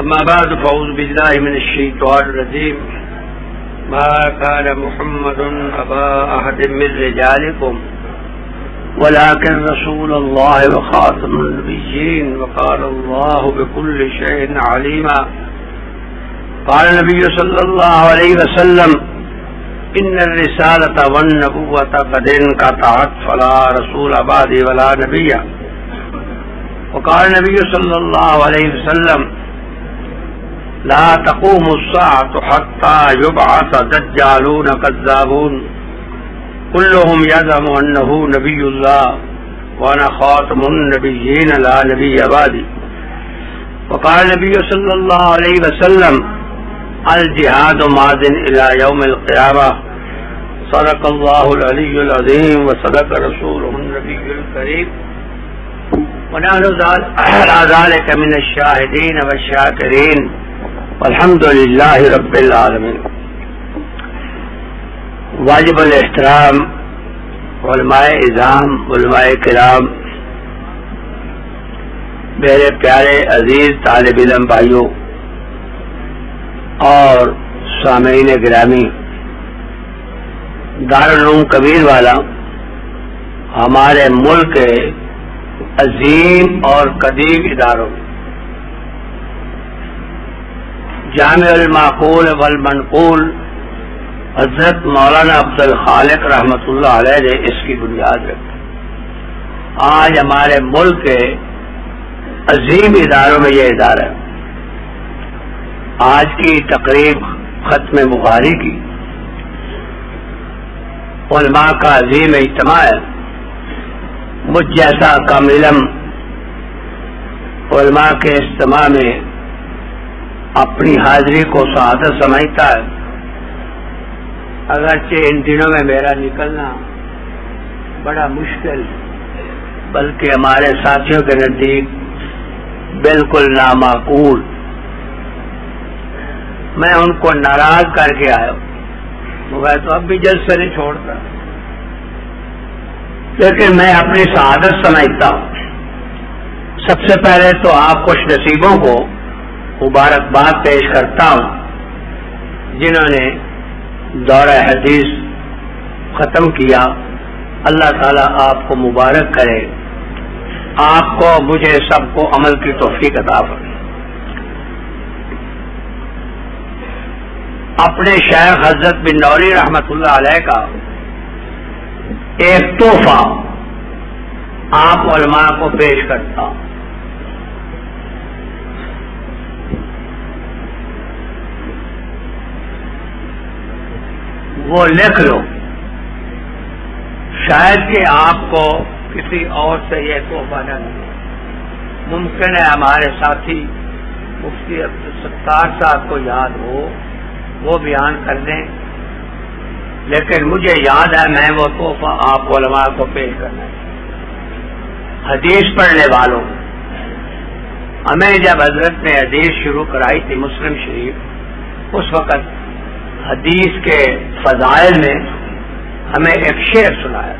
أما بعد، فأعوذ بالله من الشيطان الرجيم. ما كان محمد أبا أحد من رجالكم، ولكن رسول الله وخاتم النبيين، وقال الله بكل شيء عليما. قال النبي صلى الله عليه وسلم، إن الرسالة والنبوة قد انقطعت، فلا رسول بعدي ولا نبي. وقال النبي صلى الله عليه وسلم لا تقوم الساعة حتى يبعث دجالون كذابون. كلهم يزعم أنه نبي الله، وأنا خاتم النبيين، لا نبي بعدي. وقال النبي صلى الله عليه وسلم، الجهاد ماض إلى يوم القيامة. صدق الله العلي العظيم، وصدق رسوله النبي الكريم. ونحن ذلك من الشاهدين والشاكرين. والحمد لله رب العالمين واجب الاحترام، علماء اظام علماء کرام، میرے پیارے عزیز طالب علم بھائیوں اور سامعین گرامی، دارالعلوم کبیر والا، ہمارے ملک کے عظیم اور قدیم اداروں۔ جامع المعقول والمنقول، حضرت مولانا عبد الخالق رحمۃ اللہ علیہ نے اس کی بنیاد رکھی۔ آج ہمارے ملک کے عظیم اداروں میں یہ ادارہ ہے۔ آج کی تقریب ختم بخاری کی۔ علماء کا عظیم اجتماع ہے۔ مجھ جیسا کم علم علماء کے اجتماع میں اپنی حاضری کو سعادت سمجھتا ہے۔ اگرچہ ان دنوں میں میرا نکلنا بڑا مشکل، بلکہ ہمارے ساتھیوں کے نزدیک بالکل نامعقول۔ میں ان کو ناراض کر کے آیا میں تو اب بھی جلد سے نہیں چھوڑتا۔ لیکن میں اپنی سعادت سمجھتا ہوں۔ سب سے پہلے تو آپ خوش نصیبوں کو مبارکباد پیش کرتا ہوں۔ جنہوں نے دورہ حدیث ختم کیا۔ اللہ تعالیٰ آپ کو مبارک کرے۔ آپ کو، مجھے سب کو عمل کی توفیق عطا کرے اپنے شیخ حضرت بن نوری رحمت اللہ علیہ کا ایک تحفہ آپ علماء کو پیش کرتا ہوں۔ وہ لکھ لو۔ شاید کہ آپ کو کسی اور سے یہ تحفہ نہ ملے۔ ممکن ہے ہمارے ساتھی مفتی عبدالستار صاحب کو یاد ہو، وہ بیان کر دیں۔ لیکن مجھے یاد ہے میں وہ تحفہ آپ علماء کو پیش کرنا حدیث پڑھنے والوں، ہمیں جب حضرت نے حدیث شروع کرائی تھی مسلم شریف، اس وقت حدیث کے فضائل میں ہمیں ایک شعر سنایا۔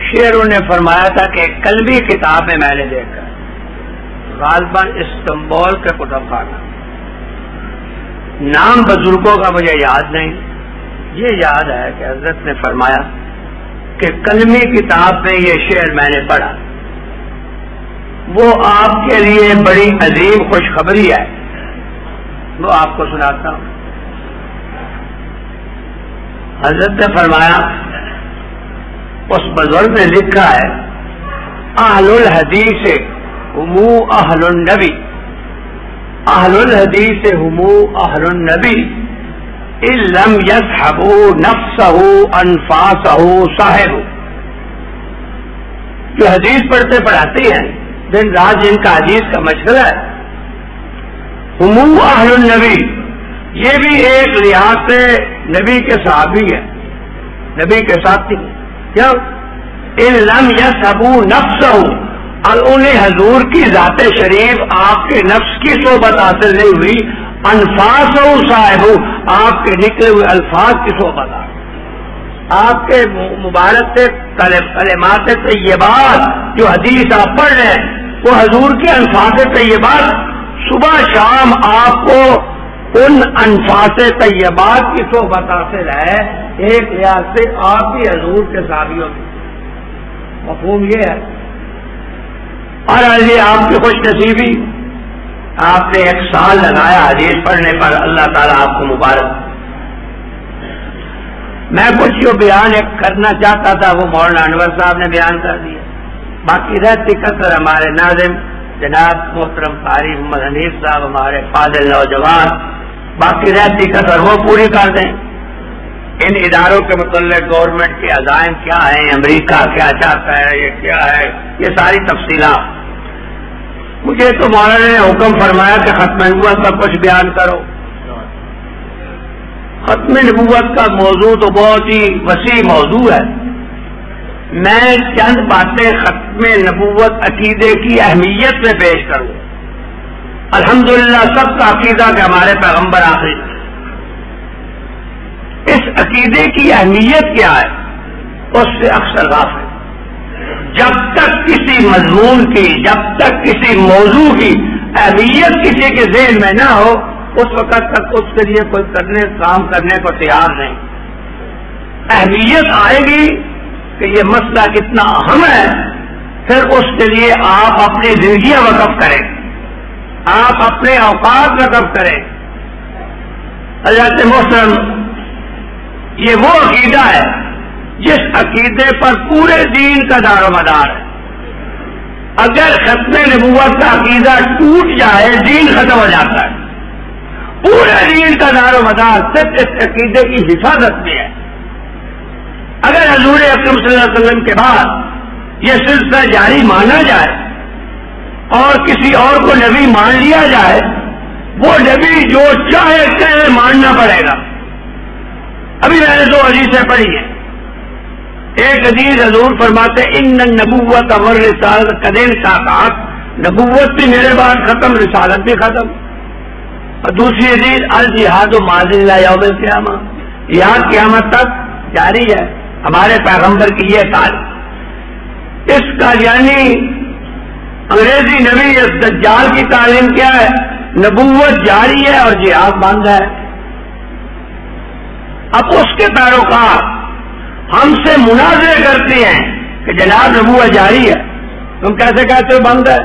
شعر نے فرمایا تھا کہ کلبی کتاب میں میں نے دیکھا۔ غالباً استنبول کے کتب خانہ۔ نام بزرگوں کا مجھے یاد نہیں۔ یہ یاد ہے کہ حضرت نے فرمایا کہ کلمی کتاب میں یہ شعر میں نے پڑھا۔ وہ آپ کے لیے بڑی عظیم خوشخبری ہے۔ وہ آپ کو سناتا ہوں۔ حضرت نے فرمایا، اس بزرگ نے لکھا ہے، اہل الحدیث ہمو اہل النبی۔ اہل الحدیث ہمو اہل النبی۔ علم یس ہبو نفس ہو انفاس ہو صاحب جو حدیث پڑھتے پڑھاتے ہیں، دن رات جن کا حدیث کا مشغلہ ہے، ہمو اہل النبی۔ یہ بھی ایک لحاظ سے نبی کے صحابی ہے نبی کے ساتھی۔ کیا؟ علم یس ابو نفس ہو اور انہیں حضور کی ذات شریف آپ کے نفس کی صحبت حاصل نہیں ہوئی۔ انفاس ہو صاحب آپ کے نکلے ہوئے الفاظ کی صحبت۔ آ آپ کے مبارک سے کلمات طیبات جو حدیث آپ پڑھ رہے ہیں، وہ حضور کے الفاظ طیبات۔ صبح شام آپ کو ان انفاس طیبات کی صحبت حاصل ہے، ایک لحاظ سے آپ بھی حضور کے ساتھیوں کی۔ مفہوم یہ ہے۔ اور علی آپ کی خوش نصیبی، آپ نے ایک سال لگایا حدیث پڑھنے پر، اللہ تعالیٰ آپ کو مبارک۔ میں کچھ جو بیان ایک کرنا چاہتا تھا، وہ مولانا انور صاحب نے بیان کر دیا باقی رہتی کثر ہمارے ناظم، جناب محترم قاری محمد حنیف صاحب، ہمارے فاضل نوجوان باقی رہتی کثر وہ پوری کر دیں۔ ان اداروں کے متعلق گورنمنٹ کے عزائم کیا ہیں؟ امریکہ کیا چاہتا ہے؟ یہ کیا ہے؟ یہ ساری تفصیلات۔ مجھے تو مولانا نے حکم فرمایا کہ ختم نبوت کا کچھ بیان کرو۔ ختم نبوت کا موضوع تو بہت ہی وسیع موضوع ہے۔ میں چند باتیں ختم نبوت عقیدے کی اہمیت میں پیش کروں۔ الحمدللہ، سب کا عقیدہ کہ ہمارے پیغمبر آخری۔ اس عقیدے کی اہمیت کیا ہے؟ اس سے اکثر راف ہے۔ جب تک کسی مضمون کی، جب تک کسی موضوع کی اہمیت کسی کے ذہن میں نہ ہو، اس وقت تک اس کے لیے کوئی کرنے، کام کرنے کو تیار نہیں۔ اہمیت آئے گی کہ یہ مسئلہ کتنا اہم ہے، پھر اس کے لیے آپ اپنی زندگیاں وقف کریں۔ آپ اپنے اوقات وقف کریں۔ اللہ محسن، یہ وہ عقیدہ ہے جس عقیدے پر پورے دین کا دار و مدار ہے۔ اگر ختم نبوت کا عقیدہ ٹوٹ جائے، دین ختم ہو جاتا ہے۔ پورے دین کا دار و مدار صرف اس عقیدے کی حفاظت میں ہے۔ اگر حضور اکرم صلی اللہ علیہ وسلم کے بعد یہ سلسلہ جاری مانا جائے اور کسی اور کو نبی مان لیا جائے، وہ نبی جو چاہے کہے ماننا پڑے گا۔ ابھی میں نے دو عزیزیں پڑھی ہیں۔ ایک عزیز حضور فرماتے، ان نبوت امر رسالت قدیم ساکات نبوت بھی میرے بعد ختم، رسالت بھی ختم۔ اور دوسری عزیز الجہاد و ماضی یوم قیامہ یہاں قیامت تک جاری ہے، ہمارے پیغمبر کی یہ تعلیم۔ اس کا یعنی انگریزی نبی اس دجال کی تعلیم کیا ہے؟ نبوت جاری ہے اور جہاد بند ہے۔ اب اس کے پیروکار ہم سے مناظر کرتے ہیں کہ جناب نبو جاری ہے۔ تم کیسے کہتے ہو بند ہے؟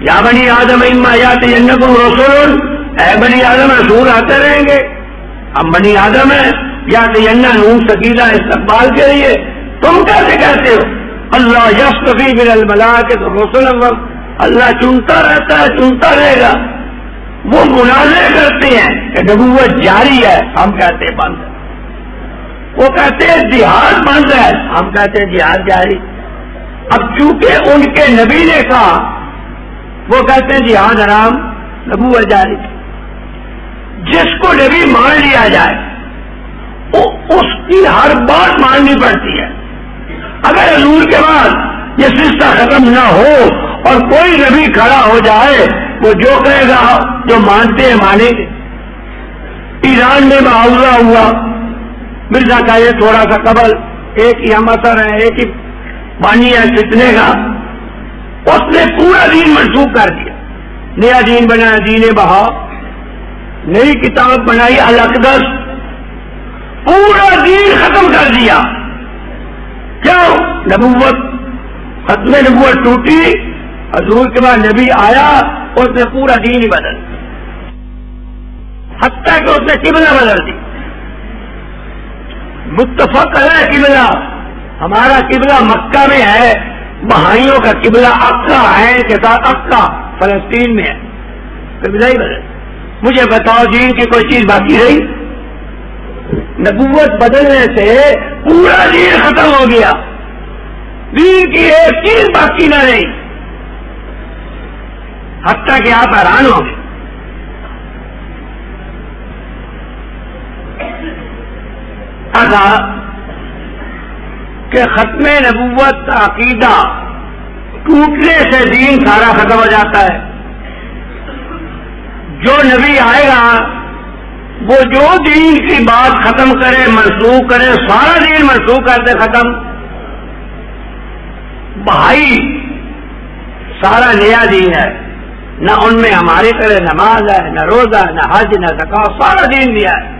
یا بنی آدم اما یا کو رسول، اے بنی آدم رسول آتے رہیں گے۔ ہم بنی آدم ہیں یا تجنا نون سکیلا استقبال کے لیے۔ تم کیسے کہتے ہو؟ اللہ یس بن الملا کے تو رسول اللہ چنتا رہتا ہے، چنتا رہے گا۔ وہ مناظر کرتے ہیں کہ نبوت جاری ہے، ہم کہتے ہیں بند ہے۔ وہ کہتے ہیں جہاد بند ہے، ہم کہتے ہیں جہاد جاری۔ اب چونکہ ان کے نبی نے کہا، وہ کہتے ہیں جہاد حرام نبو جاری۔ جس کو نبی مان لیا جائے اس کی ہر بات ماننی پڑتی ہے۔ اگر حضور کے بعد یہ سلسلہ ختم نہ ہو اور کوئی نبی کھڑا ہو جائے وہ جو کہے گا، جو مانتے ہیں مانیں گے۔ ایران میں معاوضہ ہوا۔ مرزا کا یہ تھوڑا سا قبل ایک ہی ہم اثر ہے، ایک ہی پانی ہے، کتنے کا؟ اس نے پورا دین منسوخ کر دیا۔ نیا دین بنایا، دین بہا۔ نئی کتاب بنائی، القدس۔ پورا دین ختم کر دیا۔ کیوں نبوت؟ ختم نبوت ٹوٹی، حضور کے بعد نبی آیا، اس نے پورا دین ہی بدل حتیٰ کہ اس نے قبلہ بدل دی متفق ہے قبلہ۔ ہمارا قبلہ مکہ میں ہے بہائیوں کا قبلہ اکا ہے کے ساتھ اکا فلسطین میں ہے۔ قبلہ ہی بدل مجھے بتاؤ جی، دین کی کوئی چیز باقی رہی؟ نبوت بدلنے سے پورا دین ختم ہو گیا۔ دین کی ایک چیز باقی نہ رہی۔ حتیٰ کہ آپ حیران ہو گئے تھا کہ ختم نبوت کا عقیدہ ٹوٹنے سے دین سارا ختم ہو جاتا ہے۔ جو نبی آئے گا وہ جو دین کی بات ختم کرے، منسوخ کرے، سارا دین منسوخ کر دے، ختم۔ بھائی، سارا نیا دین ہے۔ نہ ان میں ہماری طرح نماز ہے، نہ روزہ، نہ حج، نہ زکا سارا دین دیا ہے۔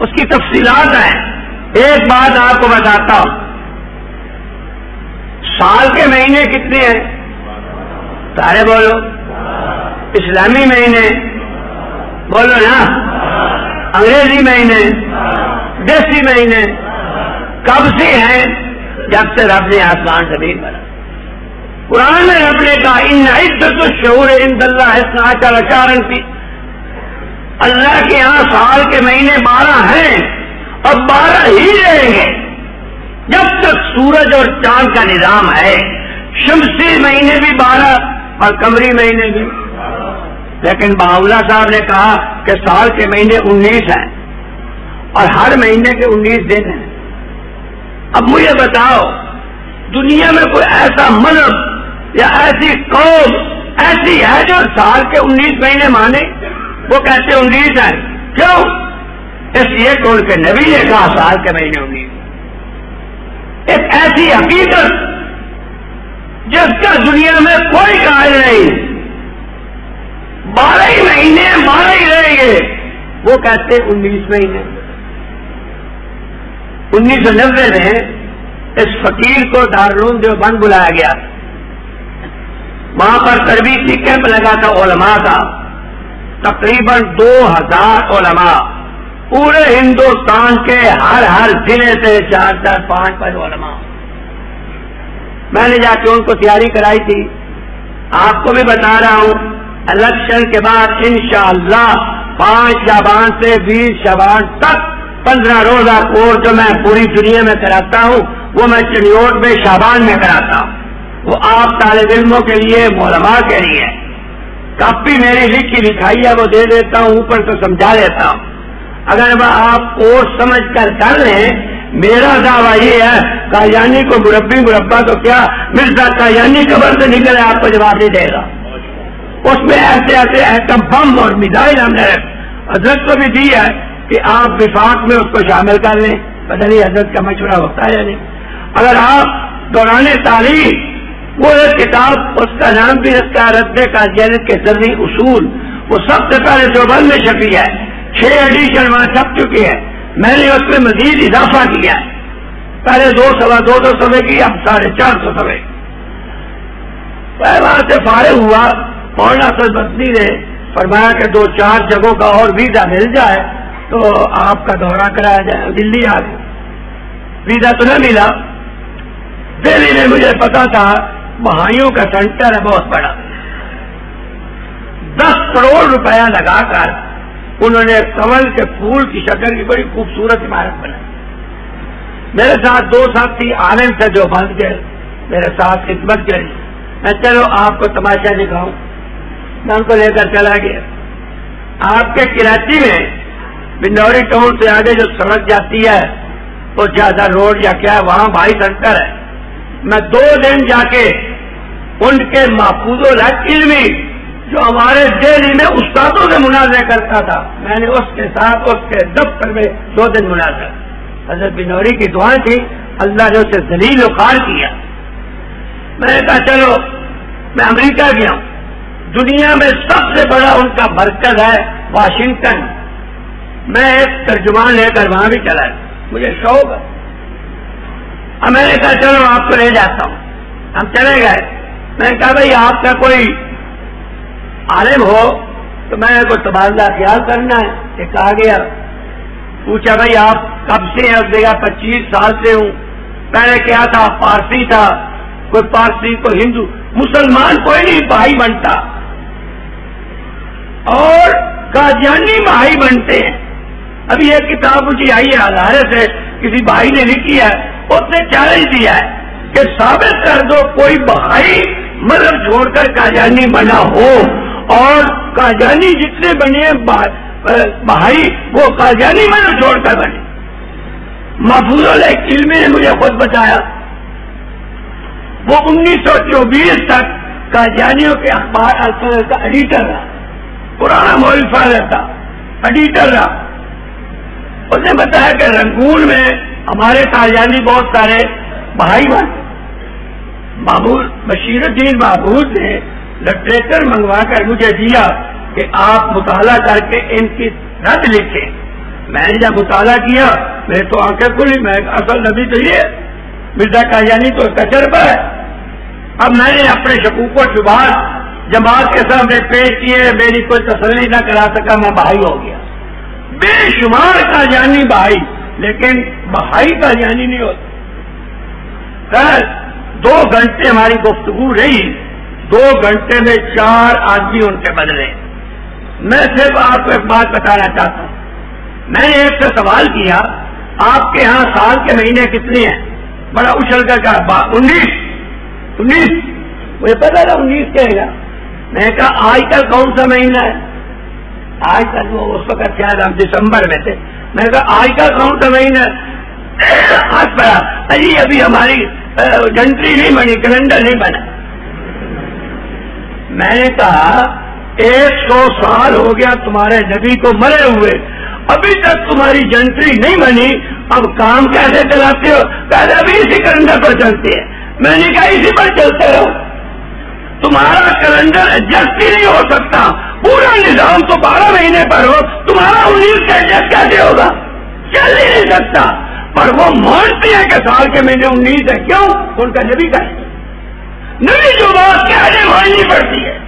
اس کی تفصیلات ہیں۔ ایک بات آپ کو بتاتا ہوں۔ سال کے مہینے کتنے ہیں؟ سارے بولو۔ اسلامی مہینے۔ بولو نا۔ انگریزی مہینے دیسی مہینے کب سے ہیں؟ جب سے رب نے آسمان زمین بنا قرآن نے رب نے کہا، ان عدت شعور ان اللہ اتنا چارن کی اللہ کے یہاں سال کے مہینے بارہ ہیں اور بارہ ہی رہیں گے۔ جب تک سورج اور چاند کا نظام ہے، شمسی مہینے بھی بارہ اور کمری مہینے بھی۔ لیکن باولا صاحب نے کہا کہ سال کے مہینے انیس ہیں اور ہر مہینے کے انیس دن ہیں۔ اب مجھے بتاؤ، دنیا میں کوئی ایسا ملب یا ایسی قوم، ایسی ہے جو سال کے انیس مہینے مانے؟ وہ کہتے انیس ہیں۔ کیوں؟ اس لیے کہ ان کے نبی نے کہا سال کے مہینے انیس۔ ایک ایسی حقیقت جس کا دنیا میں کوئی قائل نہیں۔ بارہ ہی مہینے، بارہ ہی رہیں گے وہ کہتے انیس مہینے۔ انیس سو نبے میں اس فقیر کو دارالعلوم جو بند بلایا گیا۔ وہاں پر تربیتی کیمپ لگا تھا علماء کا۔ تقریباً دو ہزار علماء۔ پورے ہندوستان کے ہر ہر ضلع سے چار چار پانچ پانچ علماء۔ میں نے جا کے ان کو تیاری کرائی تھی۔ آپ کو بھی بتا رہا ہوں۔ الیکشن کے بعد انشاءاللہ پانچ شابان سے بیس شابان تک پندرہ روزہ کورس جو میں پوری دنیا میں کراتا ہوں، وہ میں چنیوٹ میں شابان میں کراتا ہوں۔ وہ آپ طالب علموں کے لیے مولما کے لیے۔ کاپی میری لکھی لکھائی ہے، وہ دے دیتا ہوں، اوپر تو سمجھا دیتا ہوں۔ اگر وہ آپ کورس سمجھ کر کر لیں، میرا دعویٰ یہ ہے کایانی کو مربی مربع تو کیا، مرزا کایانی قبر سے نکلے، آپ کو جواب نہیں دے گا۔ اس میں ایسے ایسے ایٹم بم اور میزائل ہم نے حضرت کو بھی دی ہے کہ آپ وفاق میں اس کو شامل کر لیں۔ پتہ نہیں حضرت کا مشورہ ہوتا ہے یا نہیں۔ اگر آپ دوران تعلیم وہ ایک کتاب، اس کا نام بھی رکھتا ہے رد کا جینت کے ذریعے اصول، وہ سب سے پہلے جو بند میں چھپی ہے، چھ ایڈیشن وہاں چھپ چکی ہے۔ میں نے اس میں مزید اضافہ کیا۔ ہے پہلے دو سوا دو دو سوے کی، اب ساڑھے چار سو سوے۔ وہاں سے فارغ ہوا۔ مولانا سر بدنی نے فرمایا کہ دو چار جگہوں کا اور ویزا مل جائے تو آپ کا دورہ کرایا جائے، دلی آ گئے۔ ویزا تو نہ ملا۔ دہلی میں مجھے پتا تھا بہائیوں کا سینٹر ہے، بہت بڑا۔ دس کروڑ روپیہ لگا کر انہوں نے کمل کے پھول کی شکل کی بڑی خوبصورت عمارت بنائی۔ میرے ساتھ دو ساتھی آنند سے جو بند گئے، میرے ساتھ خدمت کری میں چلو آپ کو تماشا دکھاؤں۔ میں ان کو لے کر چلا گیا۔ آپ کے کراچی میں بندوری ٹاؤن سے آگے جو سڑک جاتی ہے، وہ زیادہ روڈ یا کیا ہے، وہاں بھائی سینٹر ہے۔ میں دو دن جا کے ان کے محفوظ الحق علمی جو ہمارے دہلی میں استادوں سے مناظر کرتا تھا، میں نے اس کے ساتھ اس کے دفتر میں دو دن مناظر حضرت بنوری کی دعائیں تھی، اللہ نے اسے دلیل و خار کیا۔ میں نے کہا، چلو، میں امریکہ گیا ہوں۔ دنیا میں سب سے بڑا ان کا مرکز ہے واشنگٹن۔ میں ایک ترجمان لے کر وہاں بھی چلا۔ مجھے شوق ہے۔ اب میں نے کہا چلو آپ کو لے جاتا ہوں۔ ہم چلے گئے۔ میں نے کہا بھائی، آپ کا کوئی عالم ہو تو میں کوئی تبادلہ خیال کرنا ہے۔ کہ کہا گیا۔ پوچھا بھائی، آپ کب سے ہیں؟ اس جگہ پچیس سال سے ہوں۔ پہلے کیا تھا پارسی تھا۔ کوئی پارسی کوئی ہندو۔ مسلمان کوئی نہیں، بھائی بنتا۔ اور قادیانی بھائی بنتے ہیں۔ ابھی ایک کتاب مجھے آئی ہے ہزارے سے کسی بھائی نے لکھی ہے، اس نے چیلنج دیا ہے کہ ثابت کر دو کوئی بھائی مذہب چھوڑ کر کاجانی بنا ہو۔ اور کاجانی جتنے بنے بھائی، وہ کاجانی مذہب چھوڑ کر بنے۔ محفوظ علم نے مجھے خود بتایا۔ وہ انیس سو چوبیس تک کاجانیوں کے اخبار کا ایڈیٹر رہا۔ پرانا مولفا رہتا ایڈیٹر رہا۔ اس نے بتایا کہ رنگون میں ہمارے تاجانی بہت سارے بھائی بھائی۔ محبوب بشیر الدین محبوب نے لٹریچر منگوا کر مجھے دیا کہ آپ مطالعہ کر کے ان کی رد لکھیں۔ میں نے جب مطالعہ کیا میں تو آنکھیں کھلی، میں اصل نبی تو یہ مرزا کا یعنی تو تجربہ ہے۔ اب میں نے اپنے شکوک و شبہات جماعت کے سامنے پیش کیے، میری کوئی تسلی نہ کرا سکا، میں بھائی ہو گیا۔ بے شمار کا جانی بھائی، لیکن بھائی کا جانی نہیں ہوتا خیر، دو گھنٹے ہماری گفتگو رہی۔ دو گھنٹے میں چار آدمی ان کے بدلے میں صرف آپ کو ایک بات بتانا چاہتا ہوں۔ میں نے ایک سے سوال کیا، آپ کے ہاں سال کے مہینے کتنے ہیں؟ بڑا اچھل کر کہا انیس انیس، مجھے پتا تھا انیس کہے گا میں نے کہا، آج کل کون سا مہینہ ہے؟ آج کل وہ اس وقت شاید ہم دسمبر میں تھے۔ میں نے کہا، آج کل کون سا مہینہ ہاتھ پڑا ابھی ابھی ہماری جنٹری نہیں بنی کیلنڈر نہیں بنا۔ میں نے کہا، ایک سو سال ہو گیا تمہارے نبی کو مرے ہوئے۔ ابھی تک تمہاری جنٹری نہیں بنی۔ اب کام کیسے چلاتے ہو؟ کہتے ابھی اسی کیلنڈر پر چلتے ہیں میں نے کہا، اسی پر چلتے رہو۔ تمہارا کیلنڈر ایڈجسٹ ہی نہیں ہو سکتا۔ پورا نظام تو بارہ مہینے پر ہو، تمہارا انیس کا ایڈجسٹ کیسے ہوگا؟ چل ہی نہیں سکتا۔ پر وہ مانتے ہیں کہ سال کے مہینے انیس ہے۔ کیوں؟ ان کا نبی کا۔ نبی جو بات کہنے ماننی پڑتی ہے۔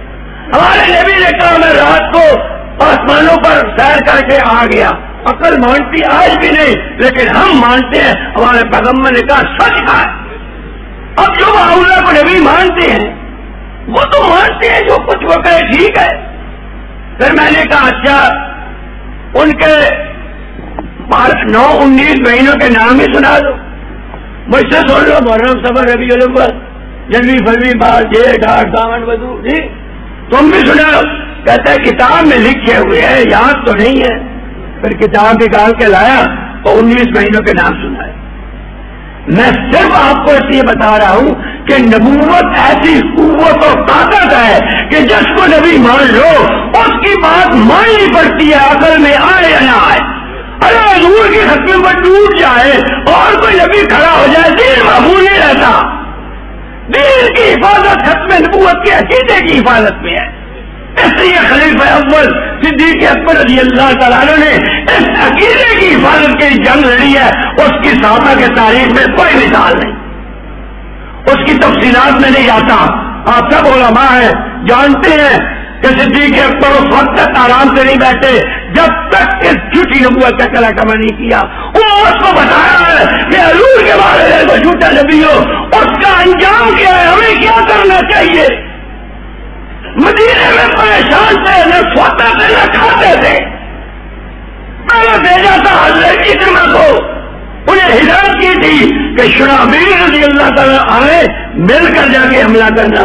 ہمارے نبی نے کہا، میں رات کو آسمانوں پر سیر کر کے آ گیا۔ عقل مانتی آج بھی نہیں، لیکن ہم مانتے ہیں۔ ہمارے پیغمبر نے کہا، سچ ہے اب جو اللہ کو نبی مانتے ہیں وہ تو مانتے ہیں جو کچھ وہ کہے ٹھیک ہے۔ پھر میں نے کہا اچھا ان کے نو انیس مہینوں کے نام ہی سنا دو۔ مجھ سے سن لو، محرم سفر ربی الاول جنوی فروری بار جیٹ آٹھ ساون بدو جی۔ تم بھی سنا۔ کہتا ہے کتاب میں لکھے ہوئے ہیں، یاد تو نہیں ہے۔ پھر کتاب نکال کے لایا تو انیس مہینوں کے نام سنا ہے میں صرف آپ کو اس لیے بتا رہا ہوں کہ نبوت ایسی قوت اور طاقت ہے کہ جس کو نبی مان لو، اس کی بات ماننی پڑتی ہے، عقل میں آئے یا نہ آئے۔ ارے حضور کی ختم پر ٹوٹ جائے اور کوئی نبی کھڑا ہو جائے، دین محبوب نہیں رہتا۔ دین کی حفاظت ختم نبوت کے عقیدے کی حفاظت میں ہے۔ اس لیے خلیفہ اول صدیق اکبر رضی اللہ تعالیٰ نے اس عقیدے کی حفاظت کے جنگ لڑی ہے، اس کی صحابہ کے تاریخ میں کوئی مثال نہیں۔ اس کی تفصیلات میں نہیں آتا۔ آپ سب علماء ہیں، جانتے ہیں کہ صدیق اکبر اس وقت تک آرام سے نہیں بیٹھے، جب تک اس جھوٹی نبوت کا کلا کما نہیں کیا۔ وہ اس کو بتایا ہے کہ حضور کے بارے میں جھوٹا نبی ہو۔ اس کا انجام کیا ہے؟ ہمیں کیا کرنا چاہیے؟ مدینے میں پریشان تھے نہ سوتا تھے نہ کھاتے تھے۔ میں نے بھیجا تھا حضرت کی کو۔ انہیں ہدایت کی تھی کہ شرابیر رضی اللہ تعالیٰ آئے مل کر جا کے حملہ کرنا۔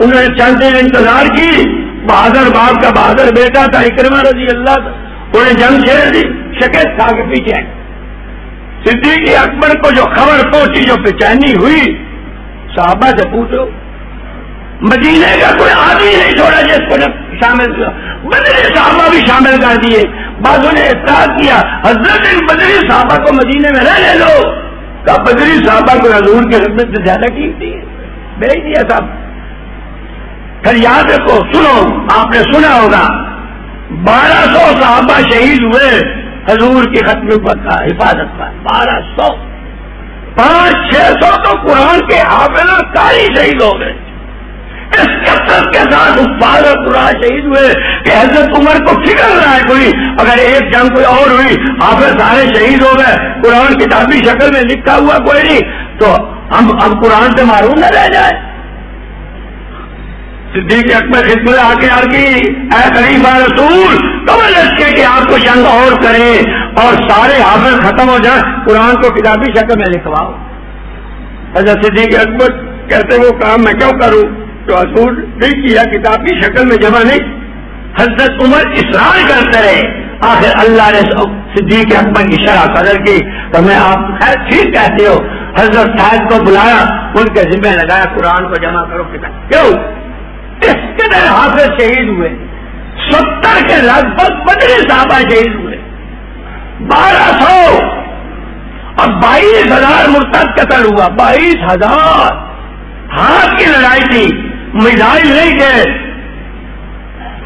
انہوں نے چند دن انتظار کی۔ بہادر باپ کا بہادر بیٹا تھا اکرما رضی اللہ انہیں جنگ چھیڑ دی، شکست تھا کے پیچھے۔ صدیقی اکبر کو جو خبر پہنچی، جو بےچینی ہوئی، صحابہ سے پوچھو۔ مدینے کا کوئی آدمی نہیں چھوڑا جس کو شامل کیا۔ بدری صحابہ بھی شامل کر دیے۔ بازو نے اطلاع کیا، حضرت بدری صحابہ کو مدینے میں رہنے لو۔ کہا، بدری صحابہ کو حضور کی حضرت سے زیادہ قیمتی ہے۔ بھیج دیا صاحب پھر یاد رکھو، سنو، آپ نے سنا ہوگا۔ بارہ سو صحابہ شہید ہوئے۔ حضور کی ختم پر کا حفاظت پر۔ بارہ سو۔ پانچ، چھ سو تو قرآن کے حافظ اور کاری شہید ہو گئے۔ کثرت کے ساتھ افاد اور شہید ہوئے کہ حضرت عمر کو فکر رہا ہے کوئی، اگر ایک جنگ کوئی اور ہوئی آپ سارے شہید ہو گئے، قرآن کتابی شکل میں لکھا ہوا کوئی نہیں، تو ہم اب قرآن سے معروم نہ رہ جائے صدیق اکبر خدمت آ کے آ اے قریب رسول کمل رکھے کہ آپ کو جنگ اور کرے اور سارے حافظ ختم ہو جائیں، قرآن کو کتابی شکل میں لکھواؤ۔ حضرت صدیق اکبر کہتے وہ کام میں کیوں کروں؟ تو اصول نہیں کیا کتاب کی شکل میں جمع نہیں۔ حضرت عمر اصرار کرتے رہے۔ آخر اللہ نے صدیق اکبر کی شرح قدر کی۔ تو میں آپ خیر ٹھیک کہتے ہو۔ حضرت صاحب کو بلایا۔ ان کے ذمہ لگایا قرآن کو جمع کرو۔ کتاب کیوں؟ اس کے حافظ شہید ہوئے۔ ستر کے لگ بھگ پندرہ صحابہ شہید ہوئے۔ بارہ سو۔ اور بائیس ہزار مرتب قتل ہوا۔ بائیس ہزار۔ ہاتھ کی لڑائی تھی۔ میزائل نہیں تھے۔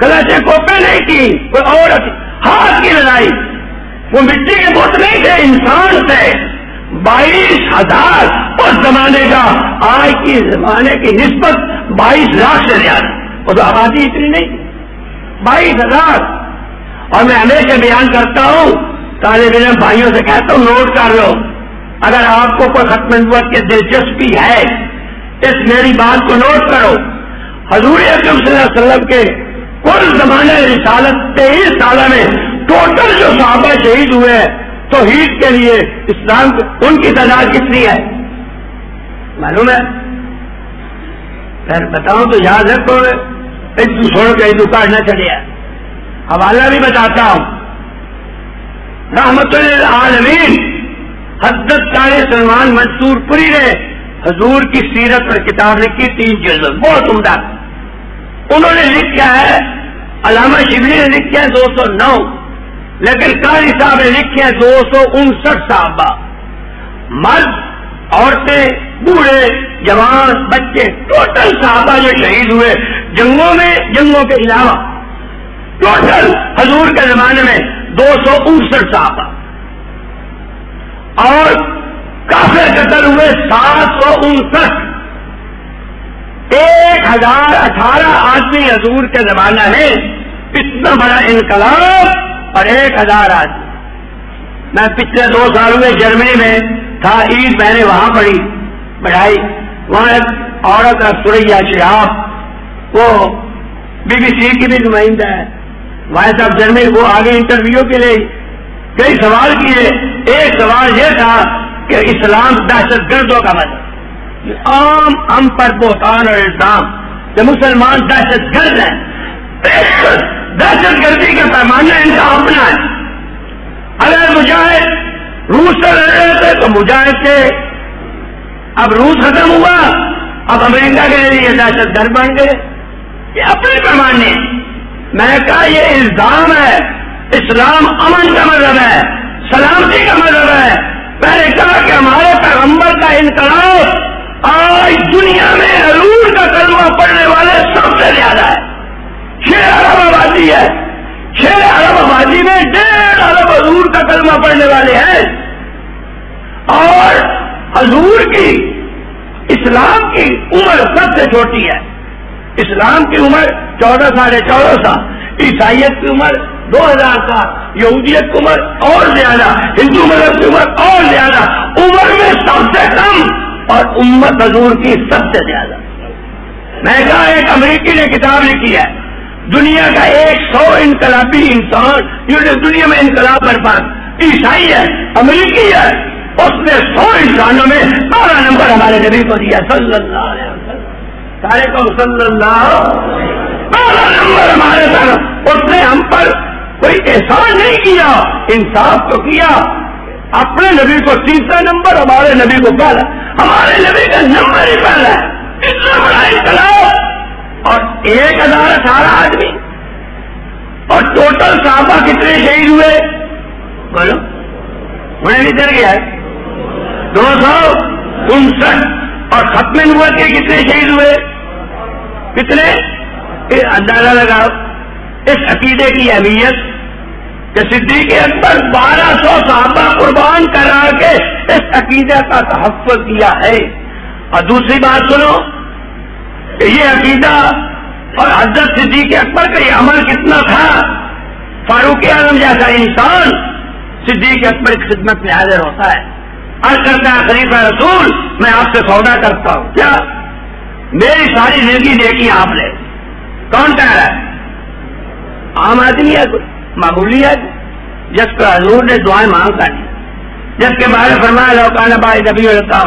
کلچے کوپے نہیں کی کوئی اور ہاتھ کی لڑائی۔ وہ مٹی کے بت نہیں تھے، انسان تھے۔ بائیس ہزار اس زمانے کا، آج کی زمانے کی نسبت بائیس لاکھ سے زیادہ۔ وہ تو آبادی اتنی نہیں۔ بائیس ہزار۔ اور میں ہمیشہ بیان کرتا ہوں، طالب علم بھائیوں سے کہتا ہوں، نوٹ کر لو۔ اگر آپ کو کوئی ختم نبوت کی دلچسپی ہے، اس میری بات کو نوٹ کرو۔ حضور اکرم صلی اللہ علیہ وسلم کے کل زمانے رسالت تیئیس سال میں ٹوٹل جو صحابہ شہید ہوئے ہیں تو عید کے لیے اسلام ان کی تعداد کتنی ہے؟ معلوم ہے؟ پھر بتاؤں تو یاد ہے تو ایک دوسروں کے دکان نہ چلے حوالہ بھی بتاتا ہوں۔ رحمت العالمین حضرت تارے سلمان منصور پوری نے حضور کی سیرت پر کتاب لکھی، تین جلد بہت عمدہ۔ انہوں نے لکھا ہے، علامہ شبلی نے لکھا ہے دو سو نو، لیکن قاری صاحب نے لکھے ہیں دو سو انسٹھ صحابہ۔ مرد، عورتیں، بوڑھے، جوان، بچے، ٹوٹل صحابہ جو شہید ہوئے جنگوں میں، جنگوں کے علاوہ۔ ٹوٹل حضور کے زمانے میں دو سو انسٹھ صحابہ۔ اور کافی قتل ہوئے سات سو انسٹھ۔ ایک ہزار اٹھارہ آدمی حضور کے زمانہ ہے اتنا بڑا انقلاب اور ایک ہزار آدمی۔ میں پچھلے دو سالوں میں جرمنی میں تھا، عید میں نے وہاں پڑھی۔ پڑھائی وہاں ایک عورت سوریا شہاب، وہ بی بی سی کی بھی نمائندہ ہے۔ وہاں صاحب جرمنی، وہ آگے انٹرویو کے لیے کئی سوال کیے۔ ایک سوال یہ تھا کہ اسلام دہشت گردوں کا مطلب عام ہم پر بہتان اور الزام کہ مسلمان دہشت گرد ہیں۔ دہشت گردی کا پیمانہ ان کا اپنا ہے۔ اگر مجاہد روس سے لڑ رہے تھے تو مجاہد کے اب روس ختم ہوا۔ اب امریکہ کے لیے دہشت گرد بن گئے۔ یہ اپنے پیمانے میں نے کہا یہ الزام ہے۔ اسلام امن کا مذہب ہے۔ سلامتی کا مذہب ہے۔ میں نے کہا کہ ہمارے پیغمبر کا انقلاب آج دنیا میں عرور کا کلمہ پڑھنے والے سب سے زیادہ ہے چھ ارب آبادی ہے۔ چھ ارب آبادی میں ڈیڑھ ارب حضور کا کلمہ پڑھنے والے ہیں۔ اور حضور کی اسلام کی عمر سب سے چھوٹی ہے۔ اسلام کی عمر چودہ ساڑھے چودہ سال عیسائیت کی عمر دو ہزار سال یہودیت کی عمر اور زیادہ۔ ہندو مذہب کی عمر اور زیادہ۔ عمر میں سب سے کم اور امت حضور کی سب سے زیادہ۔ میں کہا ایک امریکی نے کتاب لکھی ہے، دنیا کا ایک سو انقلابی انسان یہ دنیا میں انقلاب برپاد عیسائی ہے، امریکی ہے، اس نے سو انسانوں میں بارہ نمبر ہمارے نبی کو دیا، صلی اللہ علیہ وسلم۔ سارے کو صلی اللہ بارہ نمبر ہمارے سر۔ اس نے ہم پر کوئی احسان نہیں کیا، انصاف تو کیا اپنے نبی کو تیسرا نمبر، ہمارے نبی کو پہلا۔ ہمارے نبی کا نمبر ہی پہلا ہے۔ اتنا بڑا انقلاب۔ اور ایک ہزار اٹھارہ آدمی۔ اور ٹوٹل صحابہ کتنے شہید ہوئے؟ بولو۔ انہیں نہیں چل گیا۔ دو سو انسٹھ۔ اور ختم نبوت کے کتنے شہید ہوئے؟ کتنے؟ اندازہ لگاؤ۔ اس عقیدے کی اہمیت۔ کہ صدیق اکبر بارہ سو صحابہ قربان کرا کے اس عقیدے کا تحفظ کیا ہے۔ اور دوسری بات سنو کہ یہ عقیدہ اور حضرت صدیق اکبر کا یہ عمل کتنا تھا؟ فاروق اعظم جیسا انسان صدیق اکبر کی خدمت میں حاضر ہوتا ہے۔ ہر کرتا ہے خلیفہ رسول، میں آپ سے سودا کرتا ہوں۔ کیا؟ میری ساری زندگی دیکھی آپ نے۔ کون کہہ رہا ہے؟ عام آدمی ہے معمولی ہے جس کو حضور نے دعائیں مانگ کر جس کے بارے فرمایا لوکانا بھائی نبی ہوتا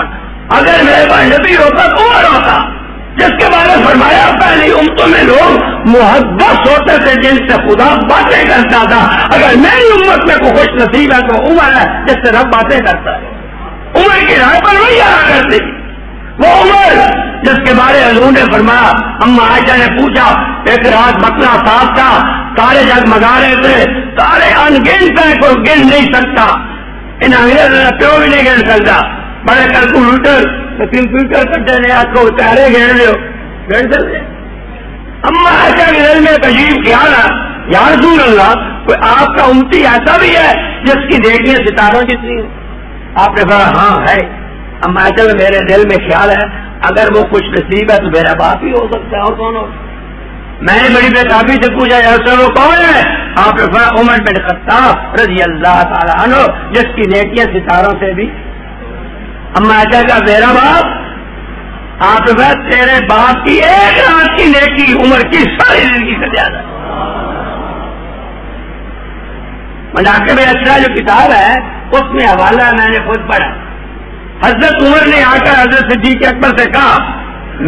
اگر میرے پاس نبی ہوتا تو اور ہوتا؟ جس کے بارے فرمایا، پہلی امتوں میں لوگ محبت ہوتے تھے، جن سے خدا باتیں کرتا تھا۔ اگر میری امت میں کوئی خوش نصیب ہے، تو عمر ہے، جس سے رب باتیں کرتا ہے۔ عمر کی رائے پر وہی آیا کرتی۔ وہ عمر جس کے بارے حضور نے فرمایا ہم عائشہ نے پوچھا، ایک رات بکرا صاف تھا تارے جگ مگا رہے تھے تارے انگنت ہے کوئی گن نہیں سکتا۔ ان انگریز پیو بھی نہیں گن سکتا۔ بڑے کیلکولیٹر کمپیوٹر کٹے نے آپ کو تارے گن لو اما ایسا کہ دل میں عجیب خیال ہے یا رسول اللہ، کوئی آپ کا امتی ایسا بھی ہے جس کی دیکھنے ستاروں جتنی آپ نے کہا ہاں ہے۔ اما ایسا میرے دل میں خیال ہے، اگر وہ کچھ نصیب ہے تو میرا باپ ہی ہو سکتا ہے اور کون ہو؟ میں نے بڑی بے سے پوچھا سر وہ کون ہے؟ آپ نے عمر بن خطاب رضی اللہ تعالیٰ عنہ، جس کی نیکیاں ستاروں سے بھی۔ اما ایسا کا میرا باپ، آپ تیرے باپ کی ایک رات کی نیکی، عمر کی ساری زندگی سے زیادہ۔ مناقب میں اچھا جو کتاب ہے، اس میں حوالہ میں نے خود پڑھا۔ حضرت عمر نے آ کر حضرت صدیق اکبر سے کہا،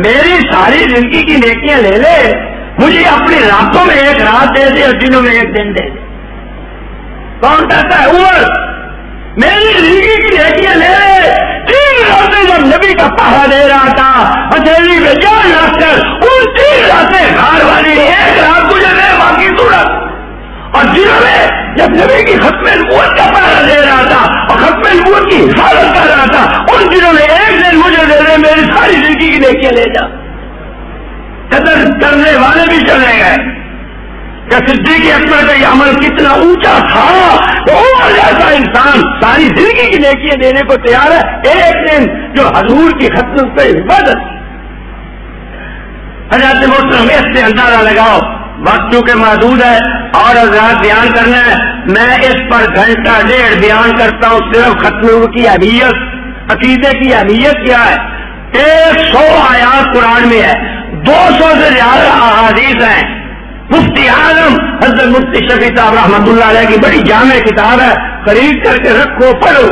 میری ساری زندگی کی نیکیاں لے لے، مجھے اپنی راتوں میں ایک رات دے دے اور دنوں میں ایک دن دے دے. کون کہتا ہے، عمر، میری زندگی کی نیکیاں لے لے. تین راتیں جب نبی کا پہا دے رہا تھا اچھلی میں جان رکھ کر، ان تین راتیں گھر والی ایک رات مجھے دے، باقی صورت اور جنہوں میں جب نبی کی ختم نبوت کا پہرا دے رہا تھا اور ختم نبوت کی حفاظت کر رہا تھا، ان دنوں میں ایک دن مجھے دے رہے، میری ساری زندگی کی نیکیاں لے جا۔ قدر کرنے والے بھی چلے گئے۔ کہ صدیق اکبر کا یہ عمل کتنا اونچا تھا۔ اور جیسا انسان ساری زندگی کی نیکیاں دینے کو تیار ہے، ایک دن جو حضور کی ختم پہ عبادت۔ حضرت محترم، اس سے اندازہ لگاؤ۔ وقت چونکہ محدود ہے اور حضرات بیان کرنا ہے میں اس پر گھنٹہ ڈیڑھ بیان کرتا ہوں، صرف ختم کی اہمیت، عقیدے کی اہمیت کیا ہے؟ ایک سو آیات قرآن میں ہے، دو سو سے زیادہ احادیث ہیں۔ مفتی اعظم، حضرت مفتی شفیع صاحب رحمۃ اللہ علیہ کی بڑی جامع کتاب ہے خرید کر کے رکھو، پڑھو۔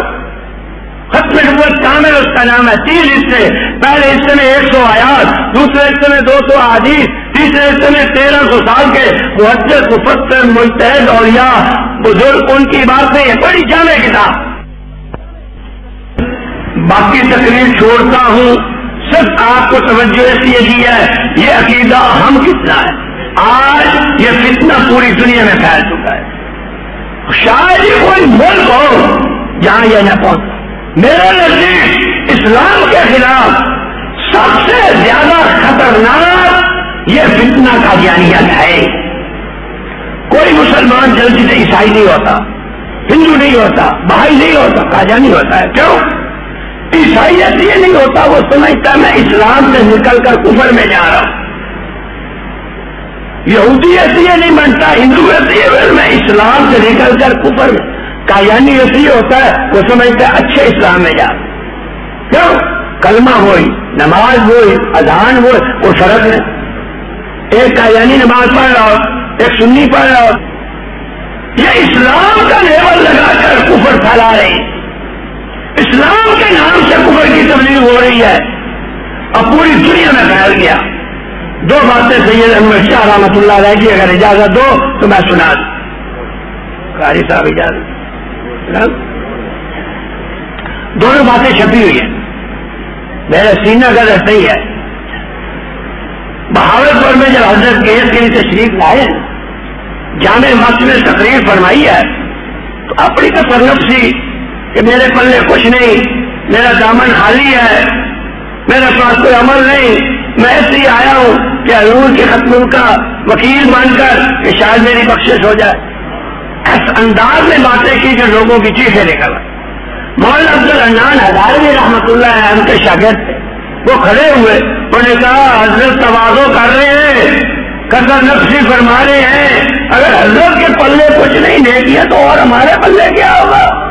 ختم نبوت کامل، اس کا نام ہے تین حصے۔ پہلے حصے میں ایک سو آیات، دوسرے حصے میں دو سو حادیث تیسرے حصے میں تیرہ سو سال کے محدث مفتر ملتحد اور یا بزرگ، ان کی باتیں بڑی جامع کتاب۔ باقی تقریر چھوڑتا ہوں۔ صرف آپ کو توجہ اس لیے دی ہے، یہ عقیدہ ہم کتنا ہے آج یہ فتنہ پوری دنیا میں پھیل چکا ہے۔ شاید ہی کوئی ملک ہو جہاں یہ نہ پہنچ میرے نزدیک اسلام کے خلاف سب سے زیادہ خطرناک یہ فتنہ کا جانیت ہے۔ کوئی مسلمان جلدی سے عیسائی نہیں ہوتا، ہندو نہیں ہوتا، بھائی نہیں ہوتا کاجا نہیں ہوتا ہے۔ کیوں؟ عیسائی یہ نہیں ہوتا، وہ سمجھتا میں اسلام سے نکل کر کفر میں جا رہا ہوں۔ یہودی ایسی نہیں بنتا ہندو ایسی میں اسلام سے نکل کر کفر کا یعنی ایسی ہوتا ہے وہ سمجھتا ہے اچھے اسلام میں جا۔ کیوں؟ کلمہ ہوئی، نماز ہوئی، اذان ہوئی، وہ فرق ہے۔ ایک کا یعنی نماز پڑھ رہا ہو، ایک سنی پڑھ رہا ہو۔ یہ اسلام کا لیول لگا کر کفر پھیلا رہی۔ اسلام کے نام سے کفر کی تبدیل ہو رہی ہے۔ اور پوری دنیا میں پھیل گیا۔ دو باتیں سید احمد شاہ رحمت اللہ علیہ کی، اگر اجازت دو تو میں سنا دوں۔ قاری صاحب اجازت۔ دونوں باتیں چھپی ہوئی ہیں۔ میرا سینہ کا صحیح ہے۔ بہاول پور میں جب حضرت کیس کے لیے تشریف لائے، جامع مسجد میں تقریر فرمائی ہے، تو اپنی تصنف سی کہ میرے پلے کچھ نہیں، میرا دامن خالی ہے، میرے پاس کوئی عمل نہیں، میں ایسے ہی آیا ہوں کہ حضور کے ختم کا وکیل بن کر کہ شاید میری بخشش ہو جائے۔ اس انداز میں باتیں کی جو لوگوں کی چیزیں نکل مولانا عبد الرحمان ہزار رحمت اللہ ان کے شاگرد تھے۔ وہ کھڑے ہوئے انہوں نے کہا، حضرت توازو کر رہے ہیں، قدر نفسی فرما رہے ہیں۔ اگر حضرت کے پلے کچھ نہیں دے دیا تو اور ہمارے پلے کیا ہوگا؟